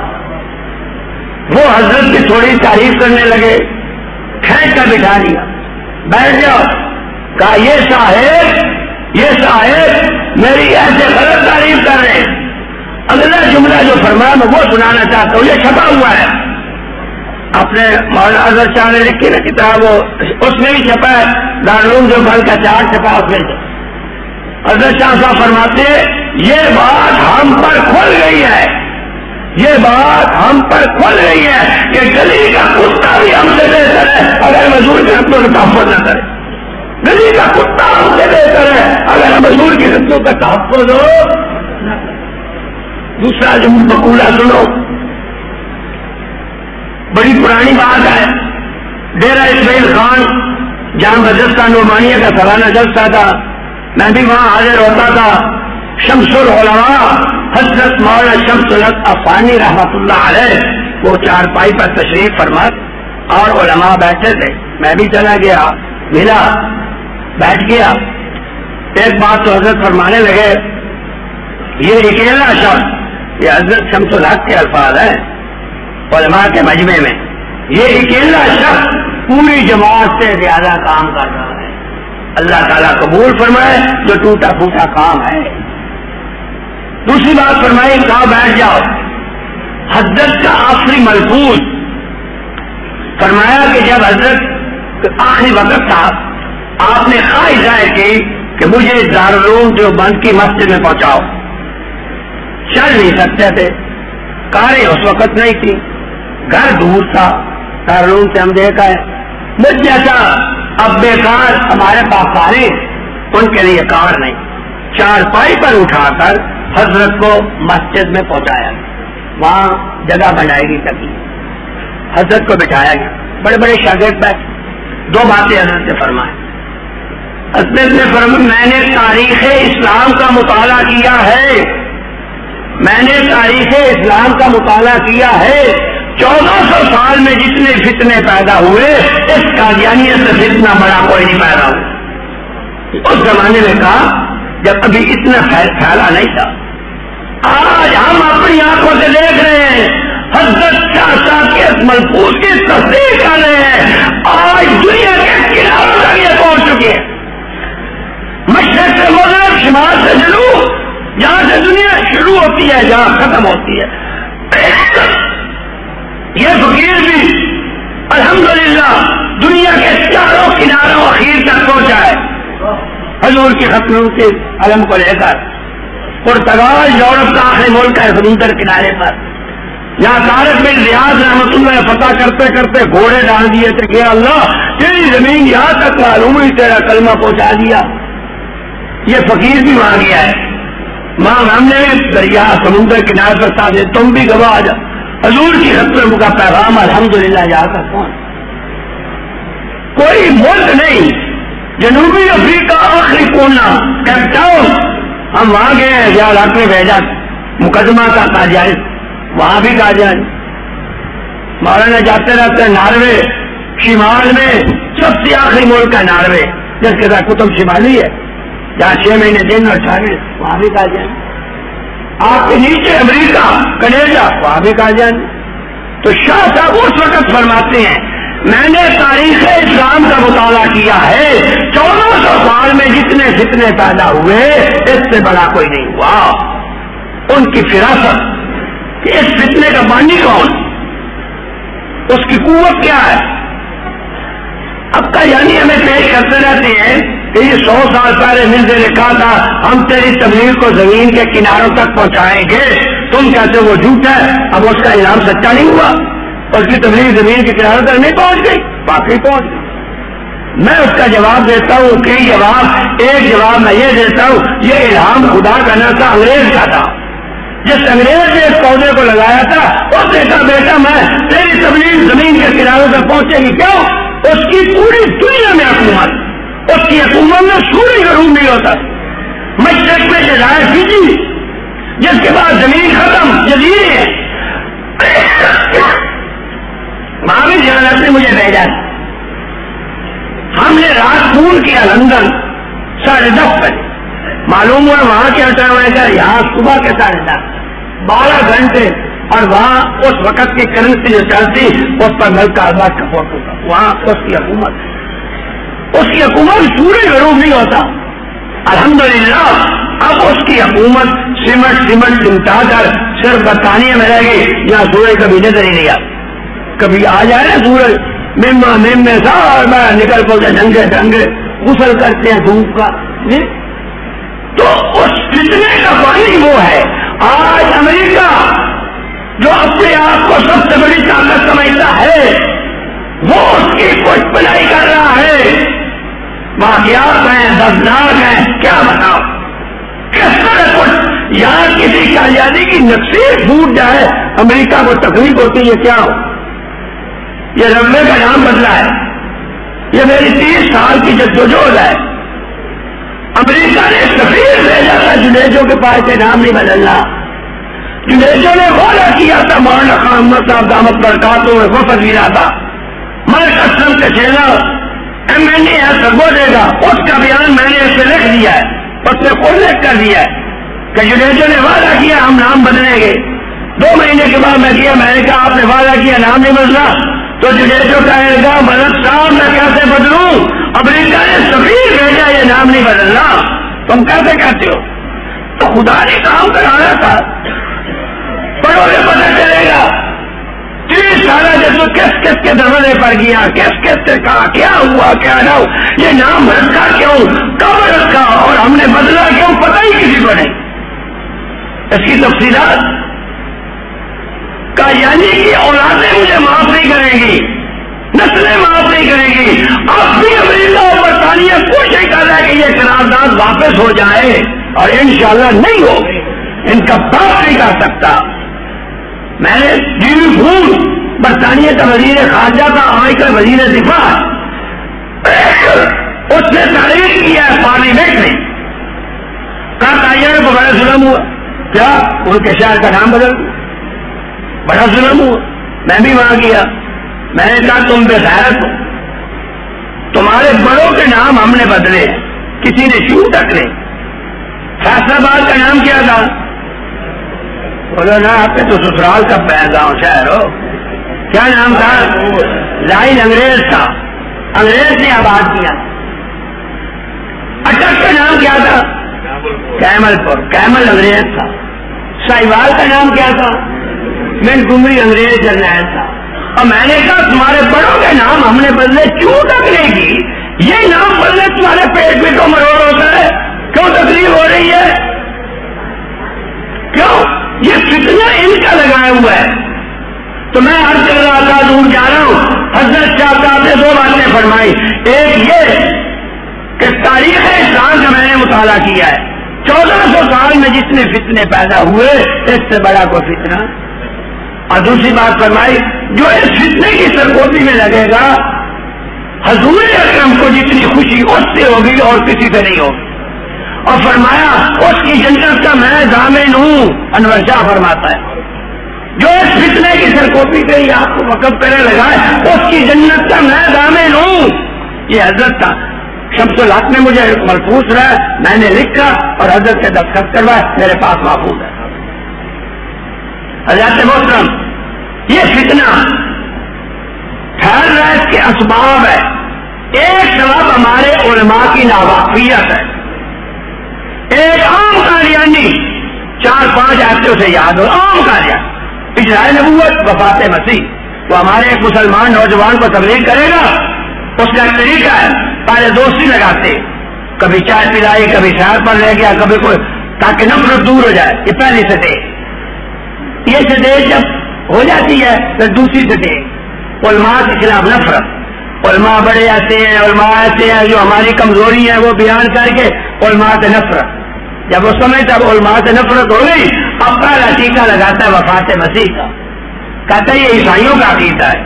وہ حضرت کی تھوڑی تعریف کرنے لگے، کھینچ کر بٹھا دیا بیٹھ جاؤ۔ کہا، یہ صاحب یہ صاحب میری ایسے غلط تعریف کر رہے ہیں۔ اگلا جملہ جو فرمایا میں وہ سنانا چاہتا ہوں، یہ چھپا ہوا ہے۔ اپنے مولانا اظہر شاہ نے لکھی نا کتاب، وہ اس میں بھی چھپا ہے، دارالعلوم جو بل کا چار چھپا اس میں اظہر شاہ صاحب فرماتے یہ بات ہم پر کھل گئی ہے۔ یہ بات ہم پر کھل رہی ہے کہ گلی کا کتا بھی ہم سے بہتر ہے اگر مزدور کے حقوں کا تحفظ نہ کرے گلی کا کتا ہم سے بہتر ہے اگر مزدور کے حقوں کا تحفظ ہو۔ دوسرا جو مقولہ سنو۔ بڑی پرانی بات ہے۔ ڈیرا اسماعیل خان، جہاں مدرسہ نعمانیہ کا سالانہ جلسہ تھا، میں بھی وہاں حاضر ہوتا تھا۔ شمس العلماء، حضرت مولانا شمس الحق افانی رحمت اللہ علیہ، وہ چار پائی پر تشریف فرما اور علماء بیٹھے تھے۔ میں بھی چلا گیا، ملا، بیٹھ گیا۔ ایک بات تو حضرت فرمانے لگے، یہ اکیلا شخص، یہ حضرت شمس الحق کے الفاظ ہیں۔ علماء کے مجمع میں۔ یہ اکیلا شخص پوری جماعت سے زیادہ کام کر رہا ہے۔ اللہ تعالیٰ قبول فرمائے جو ٹوٹا پھوٹا کام ہے۔ دوسری بات فرمائی، کہاں بیٹھ جاؤ۔ حضرت کا آخری ملفوظ۔ فرمایا کہ جب حضرت آخری وقت تھا، آپ نے خواہش ظاہر کی کہ مجھے دارالعلوم جو بند کی مسجد میں پہنچاؤ۔ چل نہیں سکتے تھے۔ کاریں اس وقت نہیں تھی گھر دور تھا۔ دارالعلوم سے ہم دیکھا ہے۔ مجھ جیسا اب بیکار ہمارے پاس ان کے لیے کار نہیں۔ چار پائی پر اٹھا کر حضرت کو مسجد میں پہنچایا۔ گیا وہاں جگہ بنائے گی تبھی حضرت کو بٹھایا گیا۔ بڑے بڑے شاگرد بیٹھ دو باتیں حضرت سے فرمائے حضرت نے فرما میں نے تاریخ اسلام کا مطالعہ کیا ہے۔ میں نے تاریخ اسلام کا مطالعہ کیا ہے۔ چودہ سو سال میں جتنے فتنے پیدا ہوئے، اس قادیانیت سے فتنا بڑا کوئی نہیں پیدا ہوا۔ اس زمانے میں کہا، جب ابھی اتنا پھیلا نہیں تھا۔ آج ہم اپنی آنکھوں سے دیکھ رہے ہیں، حضرت شاہ کے ملفوظ کی تصدیق کر رہے ہیں۔ آج دنیا کے کناروں تک یہ پہنچ چکے ہیں۔ مشرق سے مغرب، شمال سے جنوب، جہاں سے دنیا شروع ہوتی ہے، جہاں ختم ہوتی ہے۔ یہ فقیر بھی الحمدللہ دنیا کے چاروں کناروں اخیر تک پہنچا ہے۔ حضور کی ختموں کے علم کو لے کر پرتگال، یورپ کا آخری ملک ہے سمندر کنارے پر۔ یہاں تارک میں ریاض رحمت اللہ فتح کرتے کرتے گھوڑے ڈال دیے تھے کہ اللہ، تیری زمین یہاں تک معلوم ہی تیرا کلمہ پہنچا دیا۔ یہ فقیر بھی وہاں گیا ہے۔ ماں ہم نے دریا سمندر کنارے پر ساتھ تم بھی گواہ جا حضور کی رسم کا پیغام، الحمدللہ للہ جا کر کون؟ کوئی ملک نہیں، جنوبی افریقہ آخری کونا کیپ ٹاؤن ہم وہاں گئے ہیں یا رات میں بھیجا مقدمہ کا کہا جائے وہاں بھی کہا جائے مولانا جاتے رہتے ناروے، شمال میں سب سے آخری ملک ہے ناروے، جس کے ساتھ کتب شمالی ہے، جہاں چھ مہینے دن اور چالیس وہاں بھی کہا جائے آپ کے نیچے امریکہ کنیڈا وہاں بھی کہا جائیں تو شاہ صاحب اس وقت فرماتے ہیں میں نے تاریخ اسلام کا مطالعہ کیا ہے چودہ سو سال میں جتنے فتنے پیدا ہوئے اس سے بڑا کوئی نہیں ہوا۔ ان کی فراست کہ اس فتنے کا بانی کون؟ اس کی قوت کیا ہے؟ اب کا یعنی ہمیں پیش کرتے رہتے ہیں کہ یہ سو سال پہلے مل نے لکھا تھا، ہم تیری تبلیغ کو زمین کے کناروں تک پہنچائیں گے۔ تم کہتے وہ جھوٹ ہے، اب اس کا انعام سچا نہیں ہوا۔ اور کی تبلیغ زمین کے کناروں تک نہیں پہنچ گئی باقی پہنچ گئی۔ میں اس کا جواب دیتا ہوں کئی جواب، ایک جواب میں یہ دیتا ہوں، یہ الہام خدا کرنا تھا، انگریز کا تھا۔ جس انگریز نے اس پودے کو لگایا تھا، اس نے کہا، بیٹا، میں تیری تبلیغ زمین کے کناروں تک پہنچے گی۔ کیوں؟ اس کی پوری دنیا میں حکومت اس کی حکومت میں سورج ضرور نہیں ہوتا۔ مشرق میں جزائر فیجی جس کے بعد زمین ختم جزیرے ہے۔ وہاں بھی جہاں نے مجھے بھیجا۔ ہم نے رات فون کیا لندن، ساڑھے دس بجے۔ معلوم ہوا وہاں کیا ٹائم آئے گا، یہاں صبح کے ساڑھے دس۔ بارہ گھنٹے، اور وہاں اس وقت کی کرنسی جو چلتی، اس پر ملک کا آزاد کا فوٹو۔ تھا وہاں اس کی حکومت۔ ہے اس کی حکومت سورج غروب نہیں ہوتا۔ الحمدللہ، اب اس کی حکومت سمٹ سمٹ چمٹا کر صرف برطانیہ میں رہ گئی، یہاں سورج کبھی نظر ہی نہیں آتا۔ کبھی آ جائے نا سورج مما مم میں سار نکل پڑتے ڈنگے ڈنگے، غسل کرتے ہیں دھوپ کا۔ جی؟ تو اس فتنے کا پانی وہ ہے، آج امریکہ جو اپنے آپ کو سب سے بڑی طاقت سمجھتا ہے، وہ اس کی کچھ بنائی کر رہا ہے۔ واقعات ہیں، دردناک ہیں، کیا بتاؤ کس طرح کچھ یہاں کسی کی آزادی کی نقصیر ٹوٹ جائے، امریکہ کو تکلیف ہوتی ہے، کیا ہو؟ یہ رمبے کا نام بدلا ہے۔ یہ میری تیس سال کی جدوجہد ہے۔ امریکہ نے سفیر بھیجا تھا جنیجوں کے پاس سے نام نہیں بدلنا۔ جنیجوں نے وعدہ کیا تھا، مولانا خان محمد صاحب دامت پر کاتوں میں وہ پذیرا تھا۔ ملک اسلم کے چیلا ایم این اے سگو دے گا اس کا بیان میں نے اسے لکھ دیا ہے، اس نے خود لکھ کر دیا ہے کہ جنیجوں نے وعدہ کیا، ہم نام بدلیں گے۔ دو مہینے کے بعد میں کیا، میں نے کہا، آپ نے وعدہ کیا، نام نہیں بدلا تو جنیجو کہے گا مدد صاحب میں کیسے بدلوں؟ امریکہ نے سفیر بھیجا، یہ نام نہیں بدلنا۔ تم کیسے کہتے ہو؟ تو خدا نے کام کرانا تھا۔ پڑھو گے، پتہ چلے گا۔ تیس سالہ جب کس کس کے دروازے پر گیا، کس کس سے کہا، کیا ہوا، کیا نہ ہو یہ نام رکھا کیوں؟ کب رکھا؟ اور ہم نے بدلا کیوں؟ پتہ ہی کسی کو نہیں۔ اس کی تفصیلات؟ کا یعنی کہ اولادیں مجھے معاف نہیں کریں گی، نسلیں معاف نہیں کریں گی۔ اب بھی امریکہ اور برطانیہ کوشش کر رہا ہے کہ یہ قرارداد واپس ہو جائے اور انشاءاللہ نہیں ہو ان کا باپ نہیں کر سکتا۔ میں نے ٹی وی فون برطانیہ کا وزیر خارجہ کا آج کا وزیر دفاع اس نے تعریف کیا ہے پارلیمنٹ میں۔ کہا تاجر کو بڑا ظلم ہوا۔ کیا؟ ان کے شہر کا نام بدل بڑا ظلم ہوا۔ میں بھی وہاں گیا۔ میں نے کہا تم بے غیرت ہو۔ تمہارے بڑوں کے نام ہم نے بدلے۔ کسی نے کیوں تک نہیں فیصلہ باد کا نام کیا تھا؟ بولو نا آپ کے تو سسرال کا گاؤں شہر ہو۔ کیا نام تھا؟ لائن انگریز تھا۔ انگریز نے آباد کیا۔ اچھا، اٹک کا نام کیا تھا؟ کیمل پور کیمل انگریز تھا۔ ساحوال کا نام کیا تھا؟ من گمری انگریز جرنیل تھا۔ اور میں نے کہا، تمہارے بڑوں کے نام ہم نے بدلے۔ کیوں تکنے گی؟ یہ نام بدلے، تمہارے پیٹ میں تو مروڑ ہوتا ہے۔ کیوں تکلیف ہو رہی ہے؟ کیوں؟ یہ فتنہ ان کا لگایا ہوا ہے۔ تو میں ہر کر رہا تھا، دور جا رہا ہوں۔ حضرت شاہ صاحب نے دو باتیں فرمائی۔ ایک یہ کہ تاریخ اسلام کا میں نے مطالعہ کیا ہے۔ چودہ سو سال میں جتنے فتنے پیدا ہوئے، اس سے بڑا کوئی فتنہ۔ اور دوسری بات فرمائی، جو اس فتنے کی سرگوبی میں لگے گا، حضور اکرم کو جتنی خوشی اس سے ہوگی اور کسی سے نہیں ہوگی۔ اور فرمایا، اس کی جنت کا میں دامن ہوں۔ انور شاہ فرماتا ہے۔ جو اس فتنے کی سرکوپی پہ ہی آپ کو وقف کرنے لگا ہے، اس کی جنت کا میں دامن ہوں۔ یہ حضرت تھا سب سے لاکھ میں مجھے محفوظ رہا میں نے لکھا اور حضرت سے دستخط کروائے میرے پاس محفوظ ہے۔ حضرت محترم، یہ فتنہ ٹھہر رہا اس کے اسباب ہے۔ ایک سبب ہمارے علماء کی ناواقفیت ہے۔ ایک عام قادیانی چار پانچ آتے اسے یاد ہو۔ عام قادیان اجرائے نبوت، وفات مسیح۔ وہ ہمارے ایک مسلمان نوجوان کو تبلیغ کرے گا۔ اس کا طریقہ ہے۔ پہلے دوستی لگاتے۔ کبھی چائے پلائی، کبھی شہر پر لے گیا، کبھی کوئی، تاکہ نفرت دور ہو جائے۔ یہ پہلی سطح یہ سطح جب ہو جاتی ہے تو دوسری سطح علماء کے خلاف نفرت۔ علماء بڑے آتے ہیں، علماء ایسے ہیں جو ہماری کمزوری ہے وہ بیان کر کے علماء سے نفرت۔ جب اس سمے جب علماء سے نفرت ہو گئی اب پہلا لگاتا ہے وفات مسیح کا۔ کہتا ہے یہ عیسائیوں کا عقیدہ ہے۔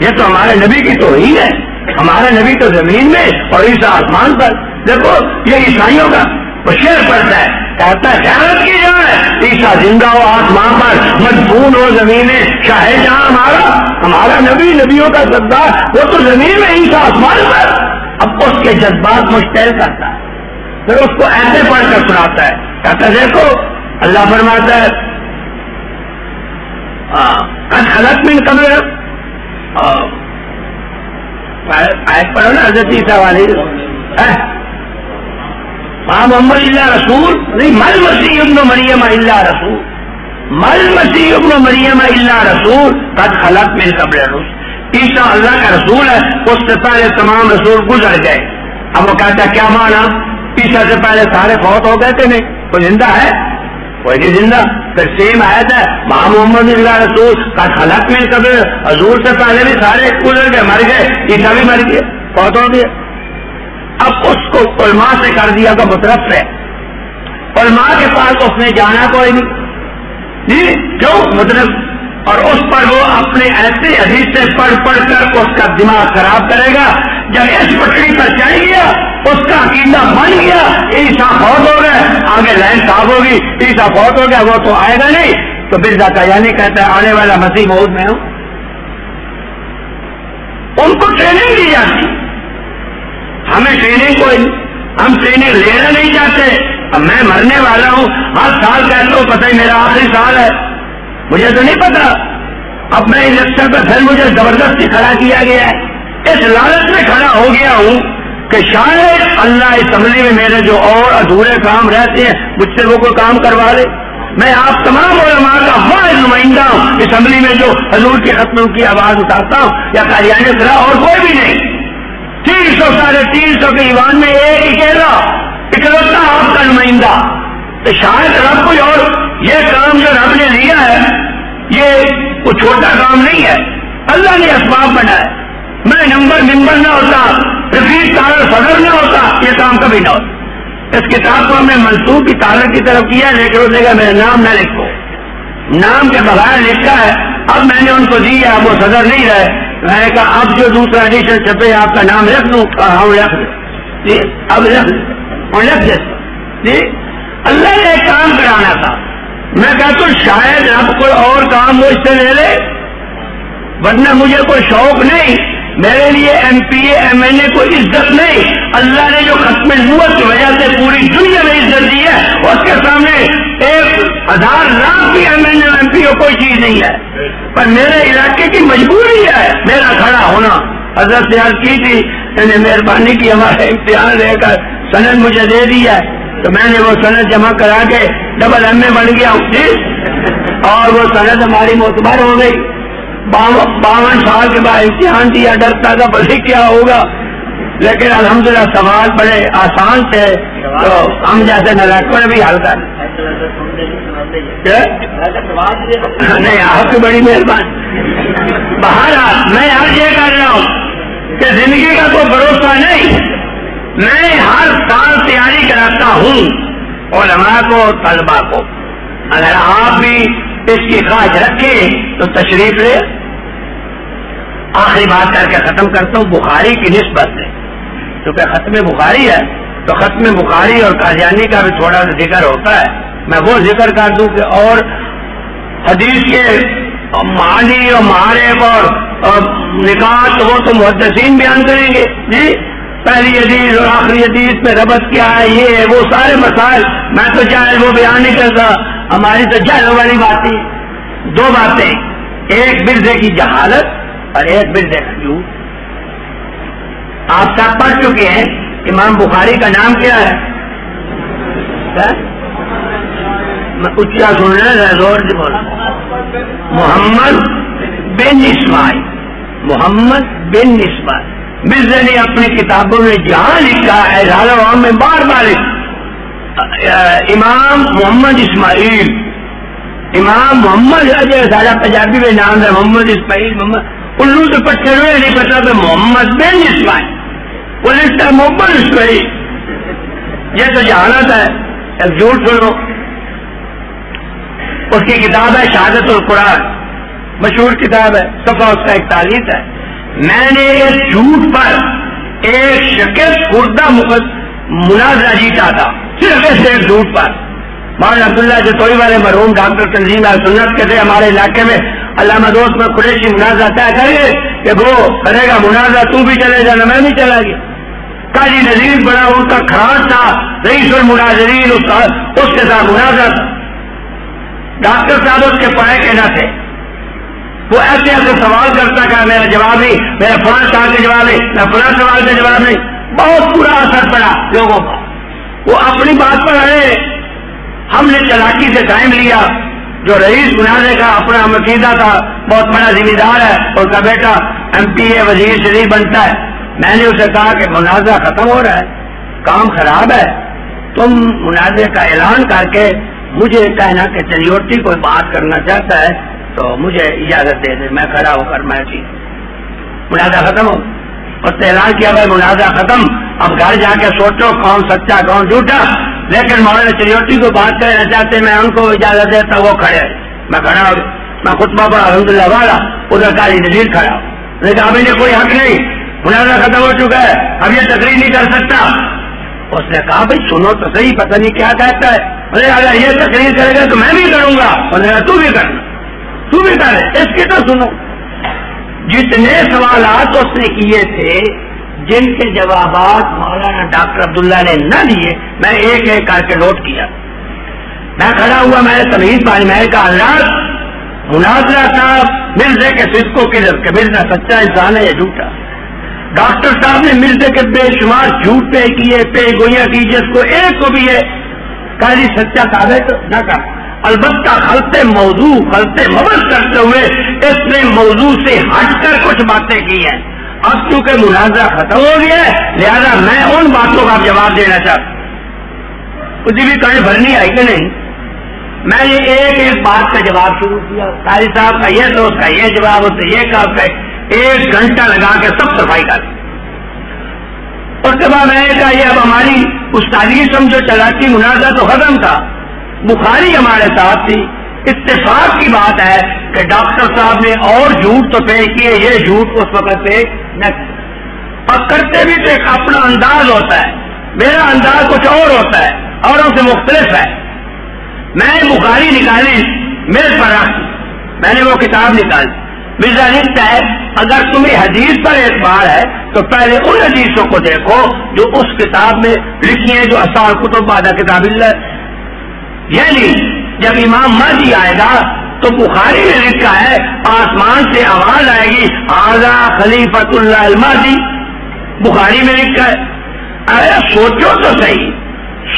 یہ تو ہمارے نبی کی توہین ہے۔ ہمارا نبی تو زمین میں اور عیسا آسمان پر۔ دیکھو، یہ عیسائیوں کا وہ شیر پڑتا ہے، کہتا ہے خیرت کی جائے عیسا زندہ ہو آسمان پر مجبور ہو زمین چاہے جہاں ہمارا ہمارا نبی، نبیوں کا سردار۔ وہ تو زمین میں عیسا آسمان پر۔ اب اس کے جذبات مشتعل کرتا ہے۔ پھر اس کو ایسے پڑھ کر سناتا ہے۔ کہتا ہے، دیکھو، اللہ فرماتا ہے حلق میں کبھی پڑھو نا، حضرت عیسیٰ والی ہاں محمد اللہ رسول؟ نہیں. مل مسیح ابن مریم اللہ رسول. مل مسیح ابن مریم اللہ رسول. قد خلق میں قبل رسول عیسیٰ اللہ کا رسول ہے اس سے پہلے تمام رسول گزر گئے. اب وہ کہتا کیا مانا؟ عیسا سے پہلے سارے فوت ہو گئے تھے نہیں. کوئی زندہ ہے؟ کوئی نہیں زندہ. پھر سیم آیا تھا ماں محمد اللہ رسول. کا خلق میں کبھی حضور سے پہلے بھی سارے گزر گئے مر گئے عیسا بھی مر گئے فوت ہو گیا اب اس کو علماء سے کر دیا تو مترف ہے۔ علماء کے پاس اس نے جانا کوئی نہیں۔ جی کیوں مطلب اور اس پر وہ اپنے ایسے حدیث سے پڑھ پڑھ کر اس کا دماغ خراب کرے گا۔ جب اس پٹری پر چڑھ گیا، اس کا عقیدہ بن گیا عیسا فوت ہو گئے۔ آگے لائن صاف ہوگی عیسا فوت ہو گیا وہ تو آئے گا نہیں۔ تو برزا کا یعنی کہتا ہے، آنے والا مسیح بہت میں ہوں۔ ان کو ٹریننگ دی جاتی۔ ہمیں ٹریننگ کو ہم ٹریننگ لینا نہیں چاہتے۔ اب میں مرنے والا ہوں۔ ہر سال کہتا ہوں، پتہ ہی میرا آخری سال ہے۔ مجھے تو نہیں پتا اب میں الیکشن پہ پھر مجھے زبردستی کھڑا کیا گیا ہے۔ اس لالچ میں کھڑا ہو گیا ہوں کہ شاید اللہ اسمبلی میں میرے جو اور ادھورے کام رہتے ہیں، مجھ سے وہ کوئی کام کروا لے۔ میں آپ تمام علماء کا واحد نمائندہ ہوں۔ اسمبلی میں جو حضور کے ختم کی آواز اٹھاتا ہوں یا کاریانی کرا اور کوئی بھی نہیں۔ تین سو ساڑھے تین سو کے ایوان میں ایک اکیلا اکلوتا آپ کا نمائندہ۔ تو شاید رب کوئی اور یہ کام جو رب نے لیا ہے، یہ کوئی چھوٹا کام نہیں ہے۔ اللہ نے اسباب بنایا میں نمبر نمبر نہ ہوتا، رفیق تارر صدر نہ ہوتا، یہ کام کبھی نہ ہوتا۔ اس کتاب کو ہم نے منسوخ کی تارر کی طرف کیا، لیکن اس نے کہا، میرا نام نہ لکھو۔ نام کے بغیر لکھا ہے۔ اب میں نے ان کو دی ہے اب وہ صدر نہیں رہے۔ میں نے کہا، اب جو دوسرا ایڈیشن چھپے، آپ کا نام رکھ دوں۔ ہم ہاں، رکھ دیں۔ جی اب رکھ دیں۔ رکھ دیں۔ جی اللہ نے ایک کام کرانا تھا۔ میں کہتا ہوں شاید اب کوئی اور کام مجھ اس سے لے لے۔ ورنہ مجھے کوئی شوق نہیں۔ میرے لیے M P A, M L A کوئی عزت نہیں۔ اللہ نے جو ختم نوت کی وجہ سے پوری دنیا میں عزت دی ہے، اس کے سامنے ایک ہزار لاکھ کی M L A M P او کوئی چیز نہیں ہے۔ پر میرے علاقے کی مجبوری ہے، میرا کھڑا ہونا۔ حضرت سے کی تھی، میں نے مہربانی کی ہمارے امتحان لے کر سند مجھے دے دیا ہے۔ تو میں نے وہ سند جمع کرا کے ڈبل ایم اے بن گیا۔ جی؟ اور وہ سند ہماری معتبر ہو گئی۔ باون سال کے بعد امتحان دیا ڈرتا تھا بھلے کیا ہوگا۔ لیکن الحمدللہ سوال بڑے آسان تھے۔ تو ہم جیسے نلکوں نے بھی حل کر ہاں؟ نہیں، آپ کی بڑی مہربانی۔ باہر میں آج یہ کر رہا ہوں کہ زندگی کا کوئی بھروسہ نہیں۔ میں ہر سال تیاری کراتا ہوں علماء کو طلبا کو۔ اگر آپ بھی اس کی خواہش رکھیں تو تشریف لے آخری بات کر کے ختم کرتا ہوں، بخاری کی نسبت سے۔ کیونکہ ختم بخاری ہے، تو ختم بخاری اور قادیانی کا بھی تھوڑا سا ذکر ہوتا ہے۔ میں وہ ذکر کر دوں کہ اور حدیث کے معنی اور معارف اور نکاح تو وہ تو محدثین بیان کریں گے۔ جی پہلی حدیث اور آخری حدیث میں ربط کیا ہے، یہ ہے، وہ سارے مسائل۔ میں تو چاہے وہ بیان نہیں کرتا۔ ہماری تو جہل والی بات دو باتیں۔ ایک برزے کی جہالت۔ اور ایک برزے کا آپ سب پڑھ چکے ہیں امام بخاری کا نام کیا ہے۔ میں اچھا سن رہا زور سے بول۔ محمد بن اسماعیل۔ محمد بن اسماعیل۔ مرزا نے اپنی کتابوں میں جہاں لکھا ہے عوام میں بار بار امام محمد اسماعیل۔ امام محمد سارا پنجابی میں نام ہے، محمد اسماعیل، محمد۔ الو تو پٹھے ہوئے نہیں پتا تو محمد بن اسماعیل وہ لکھتا ہے محمد اسماعیل۔ یہ تو جہانت ہے ایک جھوٹ سنو۔ اس کی کتاب ہے شہادت القرآن۔ مشہور کتاب ہے سفا اس کا اکتالیس ہے۔ میں نے اس جھوٹ پر ایک شکست، خوردہ مناظرہ جیتا تھا۔ صرف اس ایک جھوٹ پر۔ مولانا عبداللہ جتوئی والے مرحوم ڈاکٹر تنظیم سنت کے تھے ہمارے علاقے میں علامہ دوست میں قریشی مناظرہ طے کرے کہ وہ کرے گا مناظرہ تو بھی چلے جانا میں بھی چلا گیا۔ قاضی نظیر بڑا ان کا خراج تھا، رئیس المناظرین، اس کے ساتھ مناظر ڈاکٹر صاحب اس کے پائے کے نہ تھے۔ وہ ایسے ایسے سوال کرتا کہ میرا جواب نہیں میرا فلاں سوال کا جواب نہیں میرا فلاں سوال کا جواب نہیں بہت برا اثر پڑا لوگوں پر۔ وہ اپنی بات پر آئے۔ ہم نے چلاکی سے ٹائم لیا۔ جو رئیس بنانے کا اپنا مقیدہ تھا، بہت بڑا ذمہ دار ہے اس کا بیٹا ایم پی اے وزیر شریف بنتا ہے۔ میں نے اسے کہا کہ منازع ختم ہو رہا ہے، کام خراب ہے۔ تم منازع کا اعلان کر کے مجھے کہنا کہ چلیوٹی کوئی بات کرنا چاہتا ہے، تو مجھے اجازت دے دے، میں کھڑا ہو کر میں جی منازع ختم ہو۔ اس نے اعلان کیا بھائی منازع ختم۔ اب گھر جا کے سوچو کون سچا، کون جھوٹا۔ لیکن مولانا چریوٹی کو بات کرنا چاہتے میں ان کو اجازت دیتا وہ کھڑے میں کھڑا ہو میں خطبہ پر الحمد للہ والا۔ ادھر کالی نظیر کھڑا۔ نے کہا، ابھی نے کوئی حق نہیں۔ مناظرہ ختم ہو چکا ہے۔ اب یہ تقریر نہیں کر سکتا۔ اس نے کہا، بھائی سنو تو صحیح، پتہ نہیں کیا کہتا ہے۔ بولے اگر یہ تقریر کرے گا تو میں بھی کروں گا۔ نے تو بھی کرنا تو بھی کر اس کی تو سنو۔ جتنے سوالات اس نے کیے تھے جن کے جوابات مولانا ڈاکٹر عبداللہ نے نہ دیے میں ایک ایک کر کے نوٹ کیا۔ میں کھڑا ہوا، میں نے تمیز پانی میں کا اللہ مناظرہ صاحب، مرزے کے سسکوں کے کہ مرزا سچا انسان ہے یا جھوٹا؟ ڈاکٹر صاحب نے مرزے کے بے شمار جھوٹ پے کیے، پے گوئیاں کی، جس کو ایک کو بھی ہے۔ کالی جی، سچا ثابت نہ کر البتہ خلطے موضوع خلطے مبس کرتے ہوئے اس نے موضوع سے ہٹ کر کچھ باتیں کی ہیں۔ اب کیونکہ مناظرہ ختم ہو گیا ہے، لہذا میں ان باتوں کا جواب دینا چاہتا ہوں۔ کچھ بھی کہیں بھرنی آئی کہ نہیں؟ میں نے ایک ایک بات کا جواب شروع کیا۔ قاری صاحب کا یہ تو اس کا یہ جواب، اس سے یہ کہا ایک گھنٹہ لگا کے سب صفائی کر۔ دی اس کے بعد میں نے کہا، یہ اب ہماری اس تعلیم سمجھو چلاتی مناظر تو ختم تھا۔ بخاری ہمارے ساتھ تھی۔ اتفاق کی بات ہے کہ ڈاکٹر صاحب نے اور جھوٹ تو پے کیے، یہ جھوٹ اس وقت پہ اور کرتے بھی تو ایک اپنا انداز ہوتا ہے، میرا انداز کچھ اور ہوتا ہے، اوروں سے مختلف ہے۔ میں بخاری نکالی میرے پر رکھ۔ میں نے وہ کتاب نکالی۔ مرزا لکھتا ہے اگر تمہیں حدیث پر اعتبار ہے، تو پہلے ان حدیثوں کو دیکھو جو اس کتاب میں لکھی ہیں، جو اثار کتب بادہ کتاب اللہ یعنی جب امام مہدی آئے گا تو بخاری نے لکھا ہے، آسمان سے آواز آئے گی آزا خلیفت اللہ المادی بخاری میں لکھا ہے ارے سوچو تو صحیح،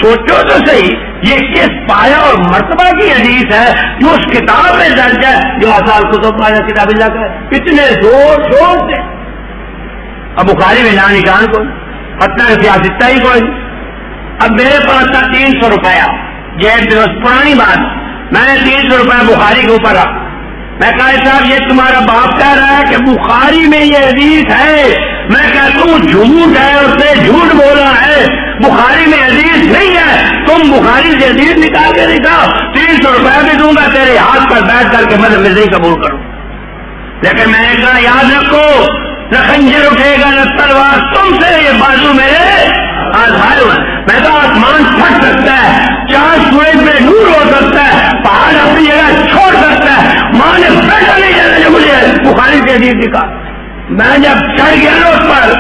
سوچو تو صحیح، یہ کس پایا اور مرتبہ کی حدیث ہے جو اس کتاب میں درج ہے، جو آسال کتب پایا کتاب اللہ کا ہے؟ کتنے زور شور سے۔ اب بخاری میں نہ نکال کو اتنا سیاست ہی کوئی۔ اب میرے پاس تھا تین سو روپیہ۔ یہ پرانی بات۔ میں نے تین سو روپیہ بخاری کے اوپر رکھا۔ میں کہا صاحب، یہ تمہارا باپ کہہ رہا ہے کہ بخاری میں یہ حدیث ہے۔ میں کہتا ہوں جھوٹ ہے اس نے جھوٹ بولا ہے۔ بخاری میں عزیز نہیں ہے۔ تم بخاری سے عزیز نکال کے دکھاؤ۔ تین سو روپئے بھی دوں گا، تیرے ہاتھ پر بیٹھ کر کے مدد میں قبول کروں۔ لیکن میں نے کہا، یاد رکھو، نہ خنجر اٹھے گا، نہ تلوار۔ تم سے یہ بازو میرے آدھار میں تو آسمان پھٹ سکتا ہے چار سورج میں نور ہو سکتا ہے۔ پہاڑ اپنی جگہ چھوڑ سکتا ہے۔ ماں نے بیٹھا نہیں جانا جو مجھے بخاری سے عزیز دکھا میں جب چڑھ گیا نا اس پر،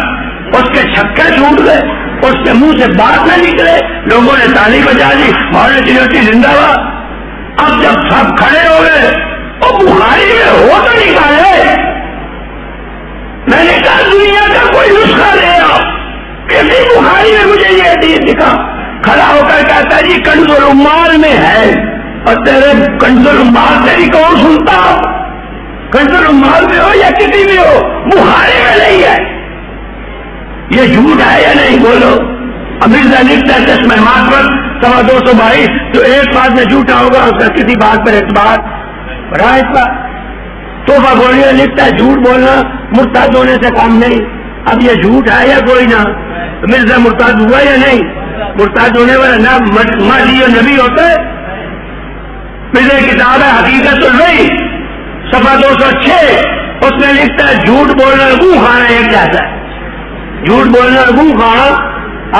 اس کے چھکے چھوٹ گئے۔ اس کے منہ سے بات نہ نکلے۔ لوگوں نے تالی بجا دی۔ ماحول چنوتی زندہ ہوا اب جب سب کھڑے ہو گئے، وہ بخاری میں ہو تو نکالے۔ میں نے کہا، دنیا کا کوئی نسخہ لے آؤ۔ کسی بخاری میں مجھے یہ حدیث دکھا۔ کھڑا ہو کر کہتا جی کنزول امال میں ہے۔ اور تیرے کنزول امال تیری کون سنتا؟ کنزل مال میں ہو یا کسی میں ہو؟ بخاری میں نہیں ہے۔ یہ جھوٹ ہے یا نہیں بولو؟ امیر لکھتا ہے دس مہمان پر سوا دو سو بائیس جو ایک بات میں جھوٹا ہوگا، اس کا کسی بات پر اعتبار۔ بڑا اعتبار توحفہ بولیے، لکھتا ہے جھوٹ بولنا مرتاد ہونے سے کام نہیں۔ اب یہ جھوٹ ہے یا کوئی نہ؟ مرزا مرتاد ہوا یا نہیں؟ مرتاد ہونے والا نہ ماضی نبی ہوتا ہے مرزا کتاب ہے حقیقت تو نہیں سفا دو سو چھ، اس میں لکھتا ہے، جھوٹ بولنا گو کھانا ایک جیسا ہے۔ جھوٹ بولنا گو کھانا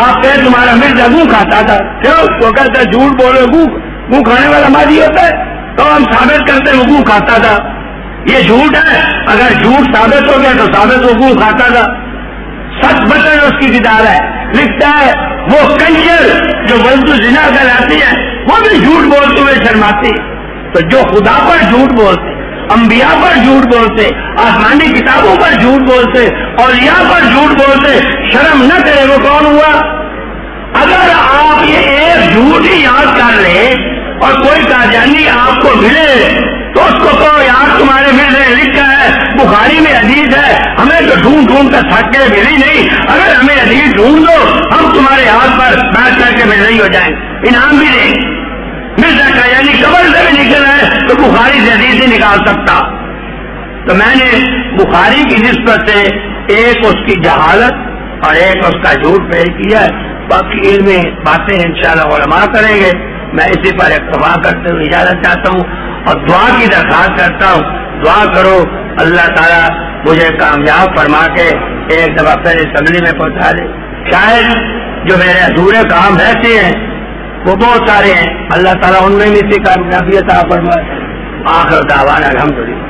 آپ کہ تمہارا مرزا گو کھاتا تھا۔ کیوں وہ کہتا ہے، جھوٹ بولنا گو گو کھانے والا ماضی ہوتا ہے۔ تو ہم ثابت کرتے وہ گو کھاتا تھا۔ یہ جھوٹ ہے۔ اگر جھوٹ ثابت ہو گیا تو ثابت وہ گو کھاتا تھا۔ سچ بچن اس کی کتاب ہے۔ لکھتا ہے، وہ کنجر جو بلدو زنا کراتی ہے۔ وہ بھی جھوٹ بولتے ہوئے شرماتی تو جو خدا پر جھوٹ بولتے، انبیاء پر جھوٹ بولتے، آسمانی کتابوں پر جھوٹ بولتے اور یہاں پر جھوٹ بولتے، شرم نہ کرے وہ کون ہوا؟ اگر آپ یہ ایک جھوٹ ہی یاد کر لیں اور کوئی کاجانی آپ کو ملے تو اس کو کہو یار تمہارے مل رہے لکھا ہے، بخاری میں عزیز ہے، ہمیں تو ڈھونڈ ڈھونڈ کر تھک کے ملی نہیں۔ اگر ہمیں عزیز ڈھونڈ دو، ہم تمہارے ہاتھ پر بیٹھ کر کے مل رہی ہو جائیں۔ انعام بھی دیں۔ مل سکتا یعنی قبر سے بھی نکل ہے تو بخاری سے حدیث ہی نکال سکتا۔ تو میں نے بخاری کی نسبت سے ایک اس کی جہالت اور ایک اس کا جھوٹ پیش کیا ہے۔ باقی علم باتیں انشاءاللہ علماء کریں گے۔ میں اسی پر اقتبا کرتے ہوئے اجازت چاہتا ہوں۔ اور دعا کی درخواست کرتا ہوں۔ دعا کرو، اللہ تعالیٰ مجھے کامیاب فرما کے ایک دفعہ پھر اسمبلی میں پہنچا دے۔ شاید جو میرے ادھورے کام رہتے ہیں، وہ بہت سارے ہیں۔ اللہ تعالیٰ ان میں بھی سی کامیابی عطا فرمائے۔ آخر دعوان الحمدللہ۔